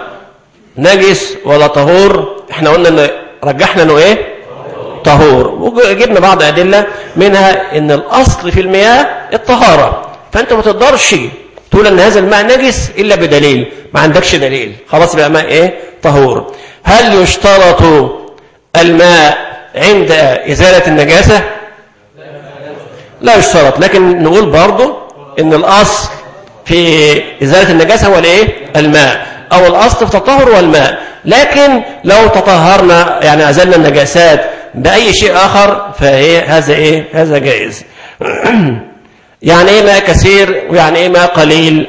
نجس ولا طهور؟ إحنا قلنا إن رجحنا إنه إيه؟ طهور. وجبنا بعض أدلة منها إن الأصل في المياه الطهارة. فأنت ما تقدرش تقول أن هذا الماء نجس إلا بدليل. ما عندكش دليل. خلاص يبقى ماء إيه؟ طهور. هل يشترط الماء عند إزالة النجاسة؟ لا يشترط. لكن نقول برضه إن الأصل في إزالة النجاسة هو الإيه؟ الماء. أو الأصل في التطهر هو الماء. لكن لو تطهرنا يعني أزلنا النجاسات بأي شيء آخر فهي هذا إيه؟ هذا جائز. يعني إيه ماء كثير ويعني إيه ماء قليل؟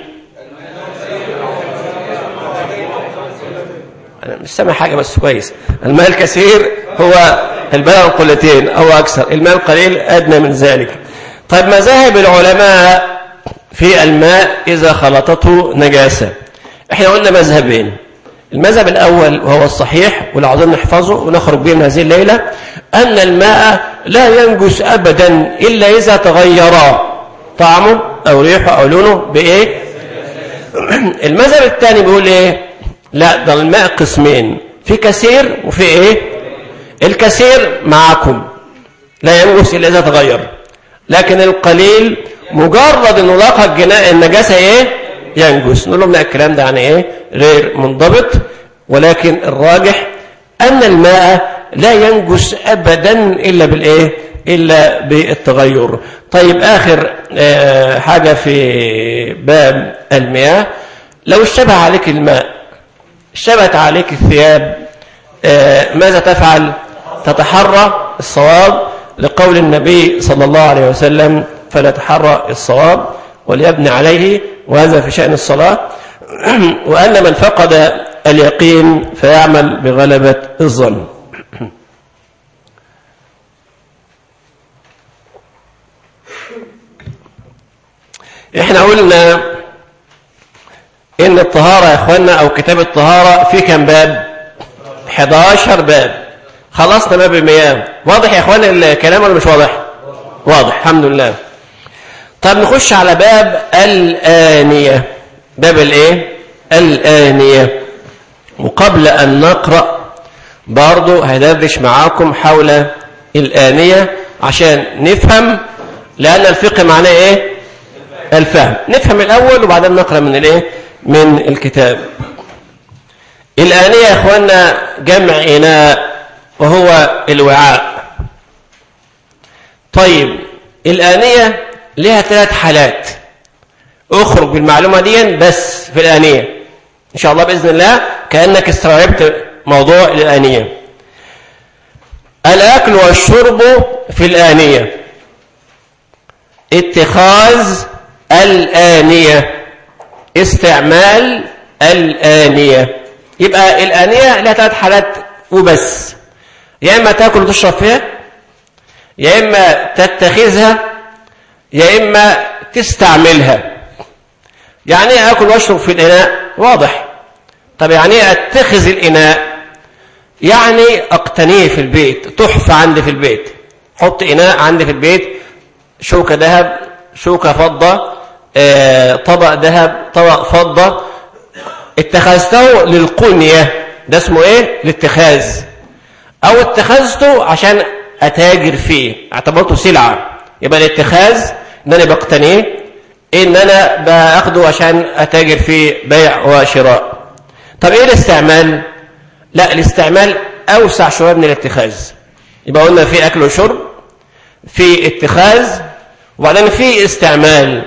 أنا مش سامع حاجة بس كويس. الماء الكثير هو البلغ قلتين أو أكثر. الماء القليل أدنى من ذلك. طيب مذاهب العلماء في الماء إذا خلطته نجاسة. إحنا قلنا مذهبين. المذهب الأول وهو الصحيح عاوزين نحفظه ونخرج به من هذه الليلة أن الماء لا ينجس ابدا إلا إذا تغير طعمه أو ريحه أو لونه بإيه؟ المذهب الثاني بيقول إيه؟ لا ده الماء قسمين في كثير وفي إيه؟ الكثير معكم لا ينجس إلا إذا تغير لكن القليل مجرد إنه لاقى النجاسة إيه؟ ينجس. نقول لهم لا الكلام ده يعني إيه؟ غير منضبط. ولكن الراجح أن الماء لا ينجس ابدا إلا بالإيه؟ إلا بالتغير. طيب آخر آه حاجة في باب المياه. لو اشتبه عليك الماء اشتبهت عليك الثياب آه ماذا تفعل؟ تتحرى الصواب لقول النبي صلى الله عليه وسلم فلا تحرى الصواب وليبني عليه وهذا في شأن الصلاة. وأن من فقد اليقين فيعمل بغلبة الظن. إحنا قلنا إن الطهارة يا اخوانا أو كتاب الطهارة في كم باب؟ 11 باب. خلصنا باب المياه. واضح يا اخوانا الكلام ولا مش واضح؟ واضح الحمد لله. طب نخش على باب الآنية. باب الإيه؟ الآنية. وقبل أن نقرأ برضو هدردش معاكم حول الآنية عشان نفهم لأن الفقه معناه إيه؟ الفهم. نفهم الأول وبعدين نقرأ من الإيه؟ من الكتاب. الآنية يا اخوانا جمع إناء وهو الوعاء. طيب الآنية لها ثلاث حالات. أخرج بالمعلومة دي بس في الآنية. إن شاء الله بإذن الله كأنك استوعبت موضوع الآنية. الأكل والشرب في الآنية. اتخاذ الآنية. استعمال الآنية. يبقى الآنية لها ثلاث حالات وبس. يا إما تأكل وتشرب فيها يا إما تتخذها يا إما تستعملها. يعني إيه أكل وأشرب في الإناء؟ واضح. طب يعني إيه أتخذ الإناء؟ يعني أقتنيه في البيت تحفة عندي في البيت. حط إناء عندي في البيت شوكة ذهب شوكة فضة طبق ذهب طبق فضة. اتخذته للقنية. ده اسمه إيه؟ الاتخاذ أو اتخذته عشان أتاجر فيه. اعتبرته سلعة. يبقى الاتخاذ إن أنا بقتنيه إن أنا باخده عشان أتاجر فيه بيع وشراء. طب إيه الاستعمال؟ لا الاستعمال أوسع شوية من الاتخاذ. يبقى قلنا في أكل وشرب في اتخاذ وبعدين في استعمال.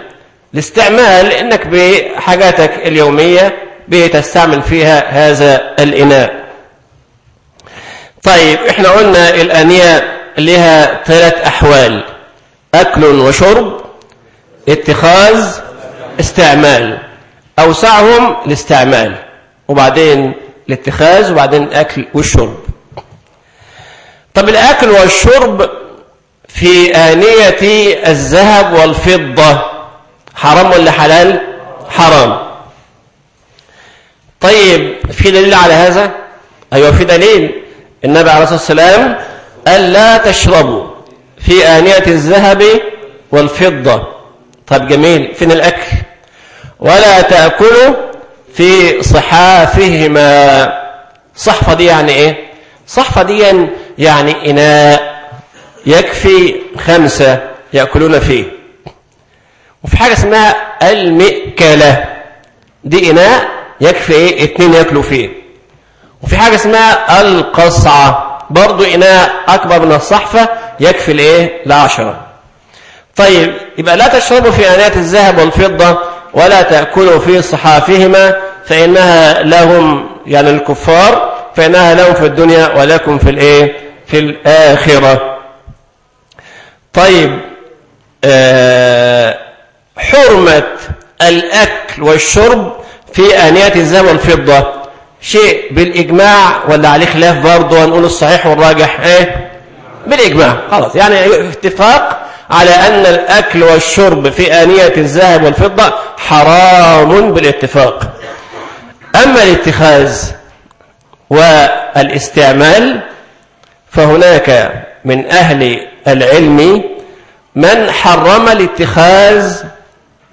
الاستعمال إنك بحاجاتك اليومية بتستعمل فيها هذا الإناء. طيب إحنا قلنا الآنية لها ثلاث أحوال أكل وشرب اتخاذ استعمال. أوسعهم الاستعمال وبعدين الاتخاذ وبعدين الأكل والشرب. طب الأكل والشرب في آنية الذهب والفضة حرام ولا حلال؟ حرام. طيب في دليل على هذا؟ أيوة في دليل. النبي عليه الصلاة والسلام ألا تشربوا في آنية الذهب والفضة. طب جميل فين الأكل؟ ولا تأكلوا في صحافهما. صحفة دي يعني إيه؟ صحفة دي يعني إناء. يكفي خمسة يأكلون فيه. وفي حاجة اسمها المئكلة. دي إناء يكفي إيه؟ اتنين يأكلوا فيه. وفي حاجة اسمها القصعة. برضو إناء أكبر من الصحفة يكفي الإيه؟ لعشرة طيب يبقى لا تشربوا في آنية الذهب والفضة ولا تأكلوا في صحافهما فإنها لهم يعني الكفار فإنها لهم في الدنيا ولكم في الإيه؟ في الآخرة. طيب آه حرمة الأكل والشرب في آنية الذهب والفضة شيء بالإجماع ولا عليه خلاف برضه هنقول الصحيح والراجح إيه؟ بالإجماع خلاص. يعني اتفاق على أن الأكل والشرب في آنية الذهب والفضة حرام بالاتفاق. أما الاتخاذ والاستعمال فهناك من أهل العلم من حرم الاتخاذ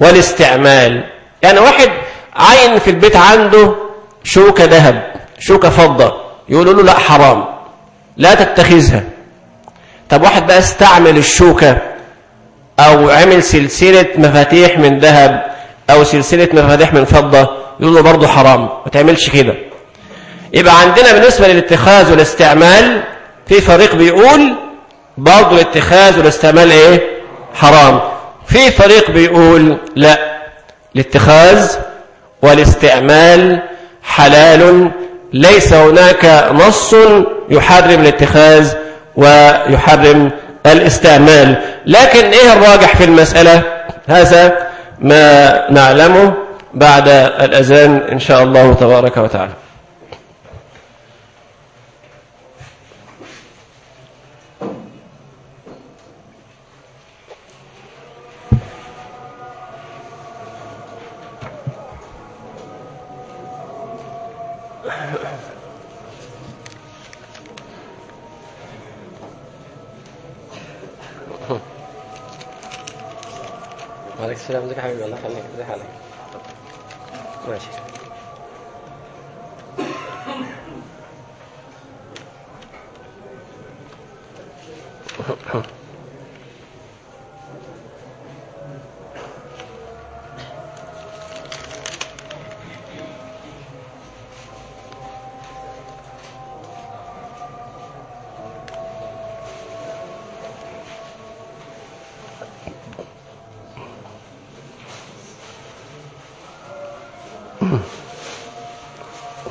والاستعمال. يعني واحد عين في البيت عنده شوكة ذهب شوكة فضة يقولوا له لا حرام. لا تتخذها. طب واحد بقى استعمل الشوكة أو عمل سلسلة مفاتيح من ذهب أو سلسلة مفاتيح من فضة يقول له برضه حرام ما تعملش كده. يبقى عندنا بالنسبة للاتخاذ والاستعمال في فريق بيقول برضه الاتخاذ والاستعمال إيه؟ حرام. في فريق بيقول لا الاتخاذ والاستعمال حلال ليس هناك نص يحرم الاتخاذ ويحرم الاستعمال. لكن إيه الراجح في المسألة؟ هذا ما نعلمه بعد الأذان إن شاء الله تبارك وتعالى.
السلام ازيك يا حبيبي الله يخليك ازي حالك ماشي أشهد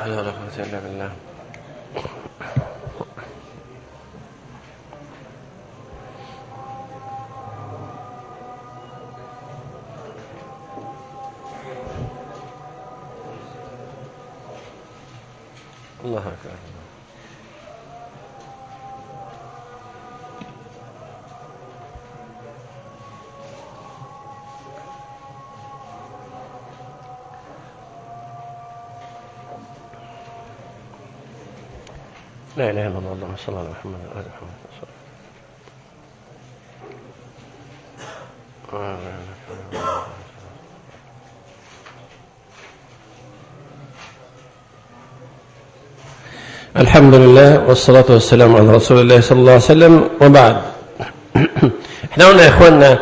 حول ولا قوة إلا بالله الله أكبر. لا إله إلا الله اللهم صل على محمد وآل محمد
الحمد لله والصلاة والسلام على رسول الله صلى الله عليه وسلم وبعد إحنا قلنا يا اخوانا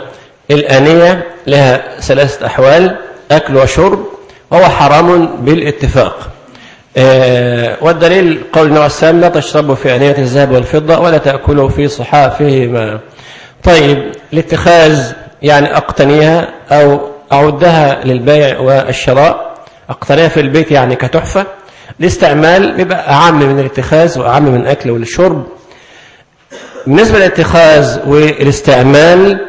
الآنية لها ثلاثة أحوال أكل وشرب وهو حرام بالاتفاق والدليل قول النبي السلام لا تشربوا في آنية الذهب والفضة ولا تأكلوا في صحافهما طيب الاتخاذ يعني أقتنيها أو أعدها للبيع والشراء أقتنيها في البيت يعني كتحفة الاستعمال بيبقى أعم من الاتخاذ وأعم من الأكل والشرب. بالنسبة للاتخاذ والاستعمال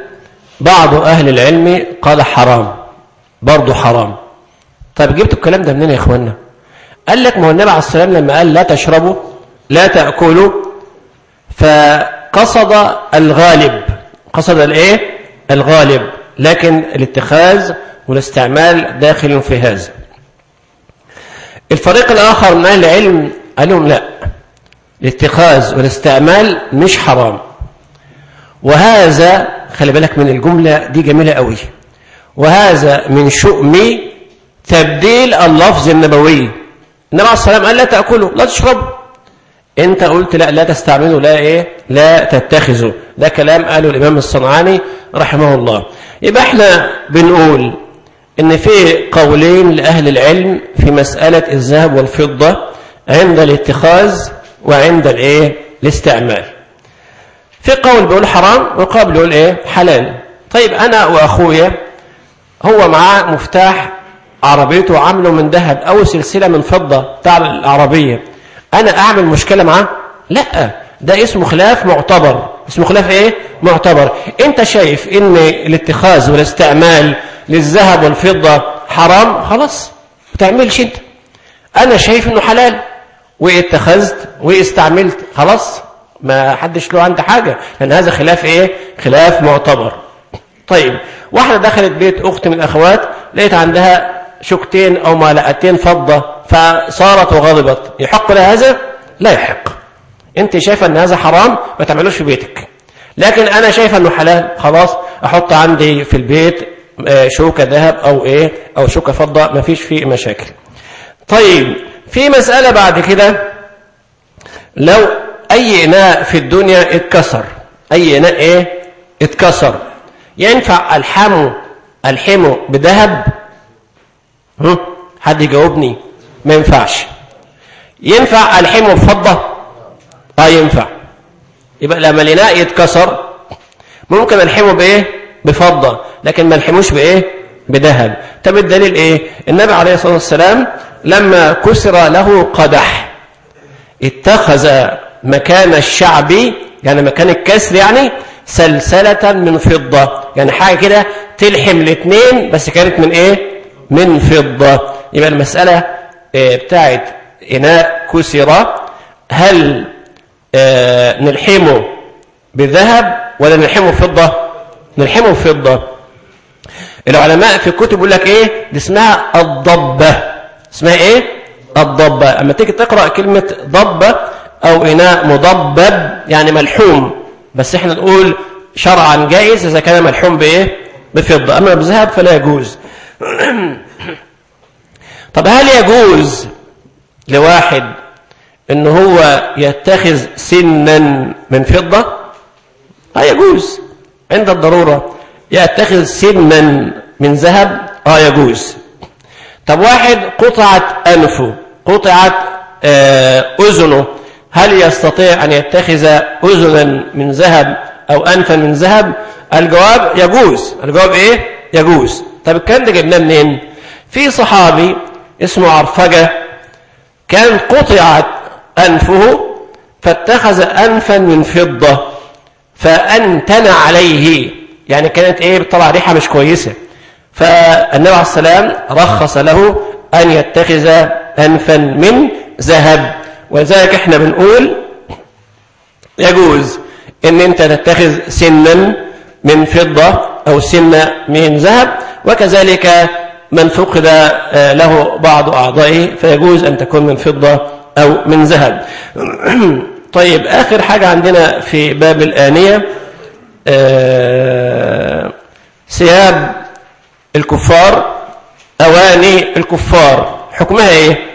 بعض أهل العلم قال حرام برضه حرام. طيب جبتوا الكلام ده منين يا إخوانا قال لك ما هو النبي عليه السلام لما قال لا تشربوا لا تأكلوا فقصد الغالب. قصد الإيه؟ الغالب. لكن الاتخاذ والاستعمال داخل في هذا. الفريق الآخر من أهل العلم قال لهم لا. الاتخاذ والاستعمال مش حرام. وهذا خلي بالك من الجملة دي جميلة قوي. وهذا من شؤم تبديل اللفظ النبوي. النبي عليه السلام قال لا تأكلوا لا تشربوا. انت قلت لا لا تستعملوا لا إيه؟ لا تتخذوا. ده كلام قاله الإمام الصنعاني رحمه الله. يبقى إحنا بنقول إن في قولين لأهل العلم في مسألة الذهب والفضة عند الاتخاذ وعند الإيه؟ الاستعمال. في قول بيقول حرام وقول بيقول إيه؟ حلال. طيب أنا وأخويا هو معاه مفتاح عربيته عامله من ذهب أو سلسلة من فضة بتاع العربية. أنا أعمل مشكلة معاه؟ لا. ده اسمه خلاف معتبر. اسمه خلاف إيه؟ معتبر. أنت شايف إن الاتخاذ والاستعمال للذهب والفضة حرام؟ خلاص. ما تعملش أنت. أنا شايف إنه حلال. واتخذت واستعملت. خلاص. ما حدش له عند حاجة. لأن هذا خلاف إيه؟ خلاف معتبر. طيب. واحدة دخلت بيت أخت من الأخوات لقيت عندها شكتين أو معلقتين فضة فصارت وغضبت. يحق لها هذا؟ لا يحق. أنت شايفة أن هذا حرام؟ ما تعملوش في بيتك. لكن أنا شايفة أنه حلال. خلاص أحط عندي في البيت شوكة ذهب أو إيه أو شوكة فضة. ما فيش فيه مشاكل. طيب في مسألة بعد كده. لو أي إناء في الدنيا اتكسر. أي إناء إيه؟ اتكسر. ينفع ألحمه ألحمه بذهب؟ هم؟ حد يجاوبني؟ ما ينفعش. ينفع ألحمة بفضة آه ينفع. يبقى لما الإناء يتكسر ممكن ألحمه بإيه؟ بفضة. لكن ما ألحموش بإيه؟ بذهب. طب الدليل إيه؟ النبي عليه الصلاة والسلام لما كسر له قدح اتخذ مكان الشعب يعني مكان الكسر يعني سلسلة من فضة. يعني حاجة كده تلحم الاثنين بس كانت من إيه؟ من فضة. يبقى المسألة بتاعت إناء كسر. هل نلحمه بذهب ولا نلحمه فضة؟ نلحمه فضة. العلماء في الكتب يقول لك إيه؟ دي اسمها الضبة. اسمها إيه؟ الضبة. أما تيجي تقرأ كلمة ضبة أو إناء مضبب يعني ملحوم. بس إحنا نقول شرعا جائز إذا كان ملحوم بإيه؟ بفضة. أما بذهب فلا يجوز. طب هل يجوز لواحد إن هو يتخذ سنا من فضة؟ آه يجوز. عند الضرورة. يتخذ سنا من ذهب؟ آه يجوز. طب واحد قطعت أنفه قطعت أذنه هل يستطيع أن يتخذ أذنا من ذهب أو أنفا من ذهب؟ الجواب يجوز. الجواب إيه؟ يجوز. طب الكلام ده جبناه منين في صحابي اسمه عرفجة كان قطعت أنفه فاتخذ أنفا من فضة فأنتن عليه. يعني كانت إيه؟ بتطلع ريحة مش كويسة. فالنبي عليه السلام رخص له أن يتخذ أنفا من ذهب. ولذلك إحنا بنقول يجوز إن أنت تتخذ سنا من فضة أو سنة من ذهب. وكذلك من فقد له بعض أعضائه فيجوز أن تكون من فضة أو من ذهب. طيب آخر حاجة عندنا في باب الآنية ثياب الكفار أواني الكفار. حكمها إيه؟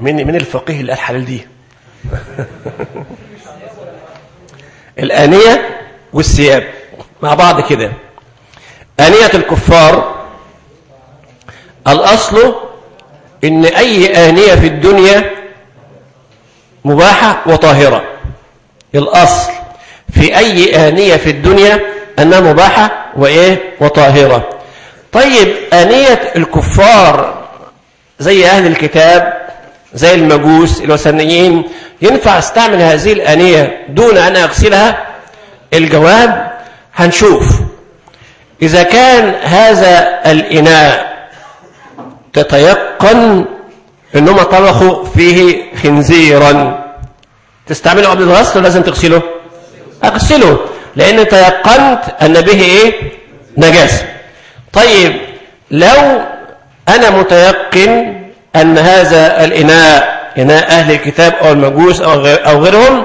من من الفقيه اللي قال حلال دي. الآنية والثياب. مع بعض كده. آنية الكفار. الأصل إن أي آنية في الدنيا مباحة وطاهرة. الأصل في أي آنية في الدنيا أنها مباحة وإيه؟ وطاهرة. طيب آنية الكفار زي أهل الكتاب زي المجوس الوثنيين. ينفع أستعمل هذه الآنية دون أن أغسلها؟ الجواب هنشوف. إذا كان هذا الإناء تتيقن أنهم طبخوا فيه خنزيرا. تستعمله قبل الغسل لازم تغسله؟ أغسله لأن تيقنت أن به إيه؟ نجاسة طيب لو أنا متيقن أن هذا الإناء إناء أهل الكتاب أو المجوس أو غيرهم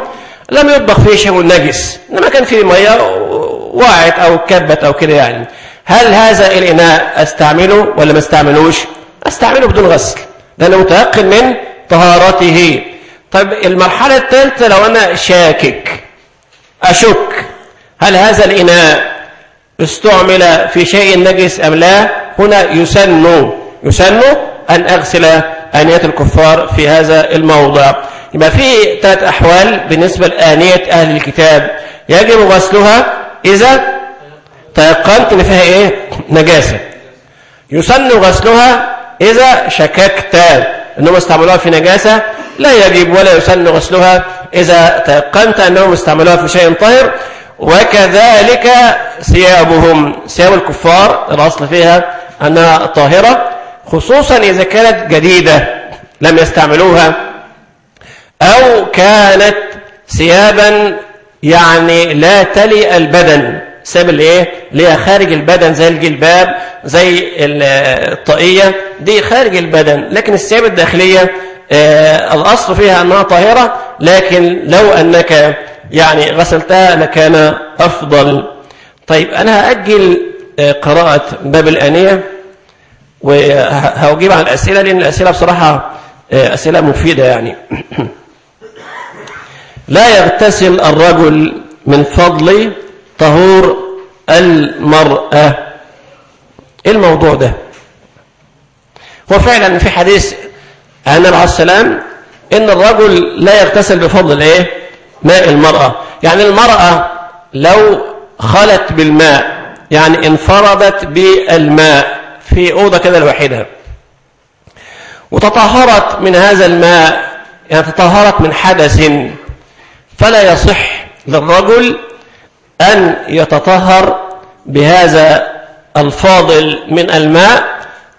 لم يطبخ فيه شيء نجس إنما كان فيه مية وقعت أو كبت أو كده يعني. هل هذا الإناء أستعمله ولا ما أستعملوش؟ أستعمله بدون غسل لأنه متيقن من طهارته. طيب المرحلة الثالثة لو أنا شاكك أشك هل هذا الإناء استعمل في شيء نجس أم لا؟ هنا يسن يسن أن أغسل آنية الكفار في هذا الموضع. يبقى في ثلاث أحوال بالنسبة لآنية أهل الكتاب. يجب غسلها إذا تيقنت إن فيها إيه؟ نجاسة. يسن غسلها إذا شككت. أنهم استعملوها في نجاسة لا يجب ولا يسن غسلها إذا تيقنت أنهم استعملوها في شيء طاهر. وكذلك ثيابهم. ثياب الكفار الأصل فيها أنها طاهرة. خصوصا إذا كانت جديدة لم يستعملوها أو كانت ثيابا يعني لا تلي البدن. ثياب الإيه؟ هي خارج البدن زي الجلباب زي الطاقية دي خارج البدن. لكن الثياب الداخلية آه الأصل فيها أنها طاهرة لكن لو أنك يعني غسلتها لكان أفضل. طيب أنا هأجل آه قراءة باب الآنية. وهجيب عن الأسئلة لأن الأسئلة بصراحة أسئلة مفيدة يعني. لا يغتسل الرجل من فضل طهور المرأة. إيه الموضوع ده؟ هو فعلا في حديث عن النبي عليه السلام إن الرجل لا يغتسل بفضل إيه؟ ماء المرأة. يعني المرأة لو خلت بالماء يعني انفردت بالماء في أوضة كده لوحدها وتطهرت من هذا الماء يعني تطهرت من حدث فلا يصح للرجل أن يتطهر بهذا الفاضل من الماء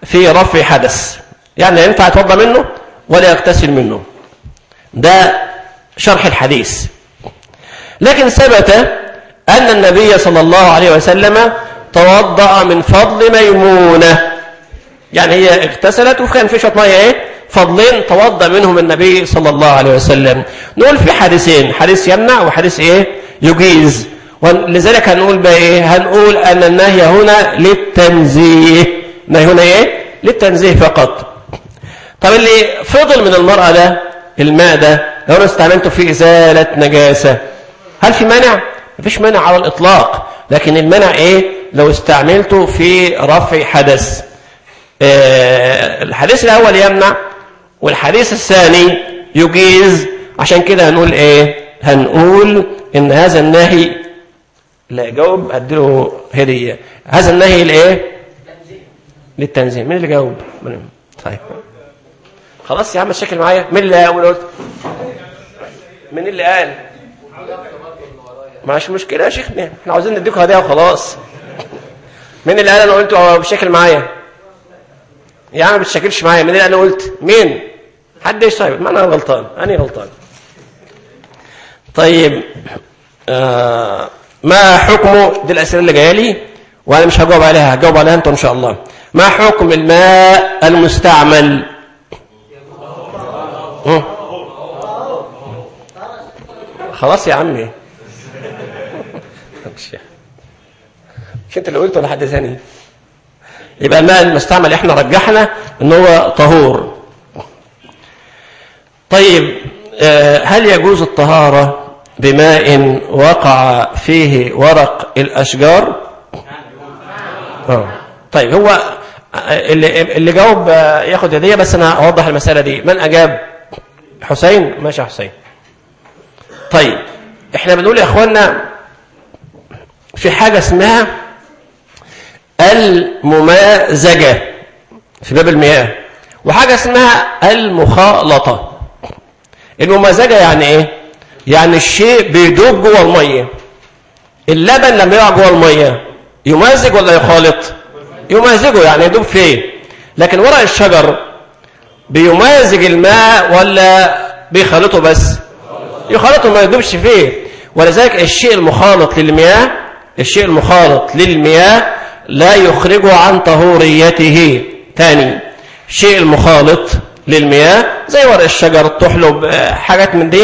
في رفع حدث. يعني لا ينفع يتوضأ منه ولا يغتسل منه. ده شرح الحديث. لكن ثبت أن النبي صلى الله عليه وسلم توضأ من فضل ميمونة. يعني هي اغتسلت وكان في شوية مية إيه؟ فضلين توضأ منهم النبي صلى الله عليه وسلم. نقول في حديثين حديث يمنع وحديث إيه؟ يجيز. ولذلك هنقول بقى إيه؟ هنقول أن النهي هنا للتنزيه. النهي هنا إيه؟ للتنزيه فقط. طب اللي فضل من المرأة ده الماء ده لو أنا استعملته في إزالة نجاسة هل في مانع؟ مفيش مانع على الإطلاق. لكن المنع إيه؟ لو استعملته في رفع حدث. آه الحديث الأول يمنع والحديث الثاني يجيز. عشان كده هنقول إيه؟ هنقول إن هذا النهي لا جاوب اديله هدية. هذا النهي الايه للتنزيه. مين اللي جاوب؟ طيب. خلاص يا عم الشكل معايا. مين اللي قلت مين اللي قال؟ مش مشكلة يا شيخنا إحنا عاوزين نديكم هديه وخلاص. مين اللي قال أنا قلت بشكل معايا يا عم ما بتشكلش معايا مين اللي أنا قلت؟ مين؟ حد إيش طيب؟ ما أنا غلطان أنا غلطان. طيب آه ما حكمه دي الأسئلة اللي جاية لي؟ وأنا مش هجاوب عليها هجاوب عليها أنتوا إن شاء الله. ما حكم الماء المستعمل? خلاص يا عمي. مش انت اللي قلت ولا حد ثاني يبقى الماء المستعمل إحنا رجحنا إن هو طهور. طيب هل يجوز الطهارة بماء وقع فيه ورق الأشجار؟ آه. طيب هو اللي, اللي جاوب ياخد هدية بس أنا أوضح المسألة دي. من أجاب؟ حسين؟ ماشي حسين. طيب إحنا بنقول يا اخوانا في حاجة اسمها الممازجة في باب المياه وحاجة اسمها المخالطة. الممازجة يعني إيه؟ يعني الشيء بيدوب جوه المية. اللبن لما يقع جوه المية يمازج ولا يخالط؟ يمازجه يعني يدوب فيه. لكن ورق الشجر بيمازج الماء ولا بيخالطه بس؟ يخالطه ما يدوبش فيه. ولذلك الشيء المخالط للمياه الشيء المخالط للمياه لا يخرجه عن طهوريته. تاني الشيء المخالط للمياه زي ورق الشجر تحلب حاجات من دي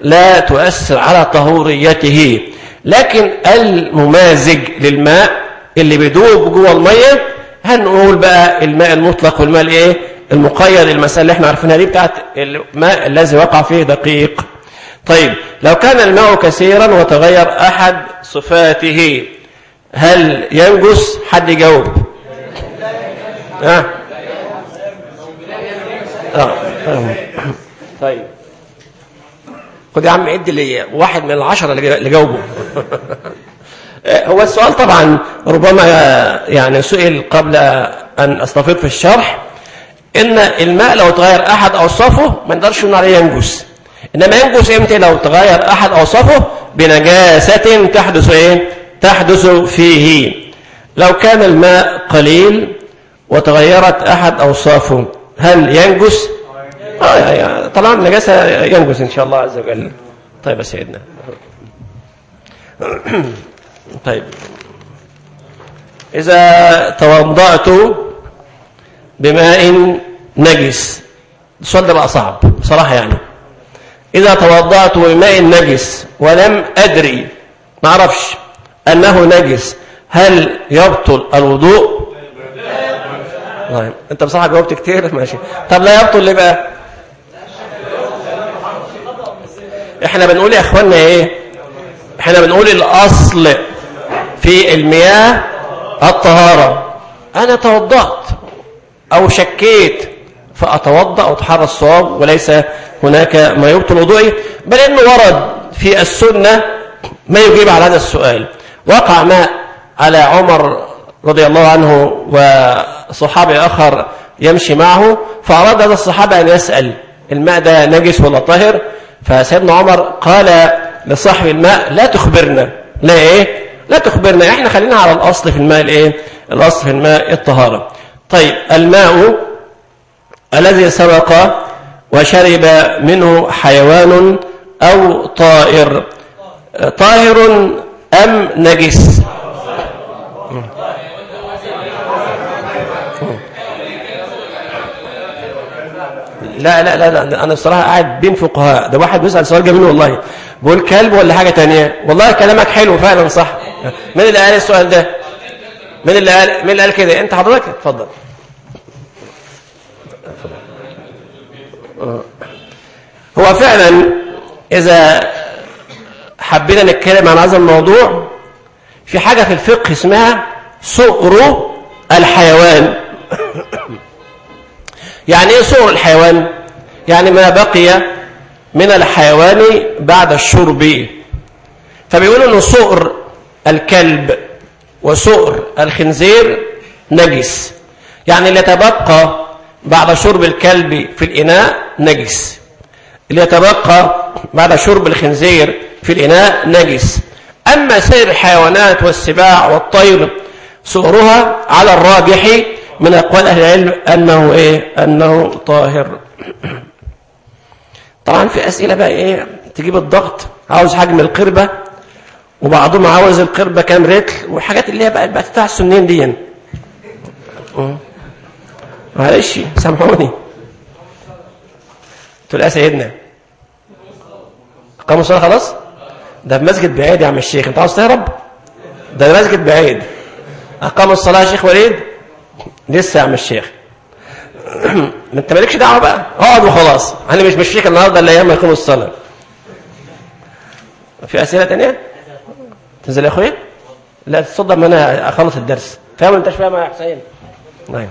لا تؤثر على طهوريته. لكن الممازج للماء اللي بيدوب جوه الميه هنقول بقى الماء المطلق والماء الايه؟ المقيد المسألة اللي إحنا عارفينها دي بتاعت الماء الذي وقع فيه دقيق. طيب لو كان الماء كثيرا وتغير أحد صفاته هل ينجس حد يجاوب آه. آه. طيب خد يا عم عد لي واحد من العشرة اللي جاوبوا هو السؤال طبعا ربما يعني سئل قبل أن أستفيض في الشرح إن الماء لو تغير أحد أوصافه ما نقدرش نقول عليه ينجس إنما ينجس إمتى لو تغير أحد أوصافه بنجاسة تحدث إيه؟ تحدث فيه. لو كان الماء قليل وتغيرت أحد أوصافه هل ينجس؟ آه طبعا النجاسة ينجس إن شاء الله عز وجل. طيب يا سيدنا. طيب. إذا توضأت بماء نجس السؤال ده بقى صعب بصراحة يعني. إذا توضأت بماء نجس ولم أدري ما أعرفش أنه نجس. هل يبطل الوضوء؟ طيب أنت بصراحة جاوبت كتير. ماشي. طب لا يبطل ليه بقى؟ إحنا بنقول يا اخوانا إيه؟ إحنا بنقول الأصل في المياه الطهارة. أنا توضأت أو شكيت فأتوضأ وأتحرى الصواب وليس هناك ما يبطل وضوئي. بل إنه ورد في السنة ما يجيب على هذا السؤال. وقع ماء على عمر رضي الله عنه وصحابي آخر يمشي معه فأراد هذا الصحابة أن يسأل الماء ده نجس ولا طاهر؟ فسيدنا عمر قال لصاحب الماء لا تخبرنا. لا إيه؟ لا تخبرنا إحنا خلينا على الأصل في الماء الإيه؟ الأصل في الماء الطهارة. طيب الماء الذي سبق وشرب منه حيوان أو طائر؟ طاهر أم نجس؟ لا لا لا, أنا بصراحه قاعد بين فقهاء. ده واحد بيسأل سؤال جميل والله. بقول كلب ولا حاجة تانية؟ والله كلامك حلو فعلا صح. مين اللي قال السؤال ده؟ مين اللي قال مين اللي قال كده؟ أنت حضرتك؟ اتفضل. هو فعلا إذا حبينا نتكلم عن هذا الموضوع في حاجة في الفقه اسمها سؤر الحيوان. يعني إيه سؤر الحيوان؟ يعني ما بقي من الحيوان بعد الشرب. فبيقولوا ان سؤر الكلب وسؤر الخنزير نجس. يعني اللي يتبقى بعد شرب الكلب في الإناء نجس. اللي يتبقى بعد شرب الخنزير في الإناء نجس. أما سائر الحيوانات والسباع والطير صورها على الراجح من أقوال أهل العلم أنه إيه؟ أنه طاهر. طبعا في أسئلة بقى إيه؟ تجيب الضغط. عاوز حجم القربة وبعضهم عاوز القربة كام رتل وحاجات اللي هي بقى بقى بتاع السنين دي. معلش سامحوني. تقول يا سيدنا؟ قاموا الصلاة خلاص؟ ده في مسجد بعيد يا عم الشيخ. انت عاوز تهرب؟ ده مسجد بعيد. أقاموا الصلاة يا شيخ وليد؟ لسه يا عم الشيخ. انت مالكش دعوة بقى؟ اقعد وخلاص. أنا مش مشيك النهارده إلا أيام ما يقوموا الصلاة. في أسئلة ثانية تنزل يا اخويا لا تصدق ما أنا أخلص الدرس. فاهم أنت مش فاهم يا حسين؟ نعم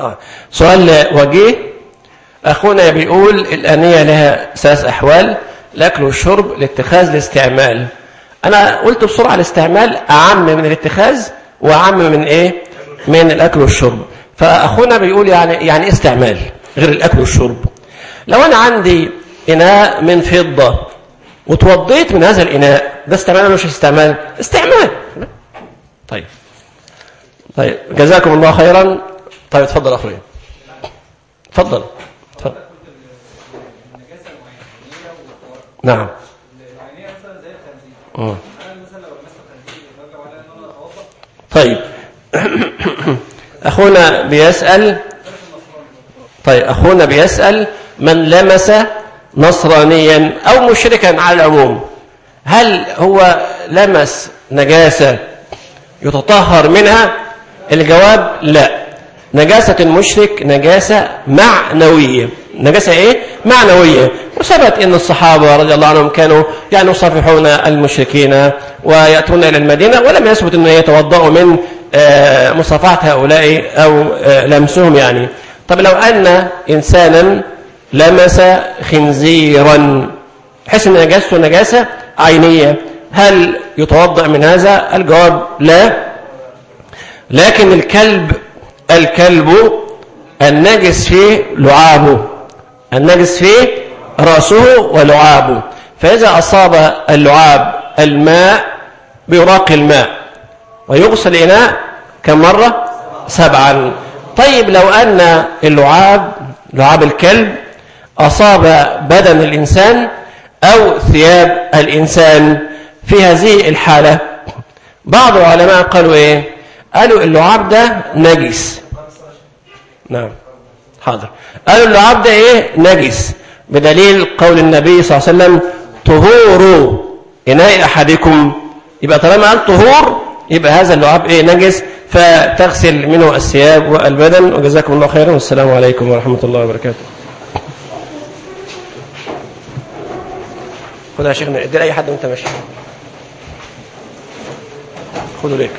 آه. سؤال وجيه. أخونا بيقول الأنية لها ثلاث أحوال الأكل والشرب الاتخاذ الاستعمال. أنا قلت بسرعة الاستعمال أعم من الاتخاذ وأعم من إيه؟ من الأكل والشرب. فأخونا بيقول يعني يعني استعمال غير الأكل والشرب. لو أنا عندي إناء من فضة وتوضيت من هذا الإناء ده استعمال ولا مش استعمال؟ استعمال. طيب. طيب. جزاكم الله خيرا. طيب اتفضل أخويا اتفضل. اتفضل. نعم. طيب. أخونا بيسأل طيب أخونا بيسأل من لمس نصرانيا أو مشركا على العموم. هل هو لمس نجاسة يتطهر منها؟ الجواب لا. نجاسة المشرك نجاسة معنوية. نجاسة إيه؟ معنوية. وثبت إن الصحابة رضي الله عنهم كانوا يعني يصافحون المشركين ويأتون إلى المدينة ولم يثبت إنه يتوضأوا من مصافحة هؤلاء أو لمسهم يعني. طب لو أن إنسانا لمس خنزيرا حيث إن نجاسته نجاسة عينية هل يتوضأ من هذا؟ الجواب لا. لكن الكلب الكلب النجس فيه لعابه. النجس فيه رأسه ولعابه. فإذا أصاب اللعاب الماء بيراق الماء ويغسل الإناء كم مرة؟ سبعا. طيب لو أن اللعاب لعاب الكلب أصاب بدن الإنسان أو ثياب الإنسان في هذه الحالة. بعض العلماء قالوا إيه؟ قالوا اللعاب ده نجس. نعم. حاضر. قالوا اللعاب ده إيه؟ نجس. بدليل قول النبي صلى الله عليه وسلم طهور إناء أحدكم. يبقى طالما قال طهور يبقى هذا اللعاب إيه؟ نجس. فتغسل منه الثياب والبدن. وجزاكم الله خيرا. والسلام عليكم ورحمة الله وبركاته. خدها يا شيخنا ادي لأي حد وانت ماشي. خدوا ليك.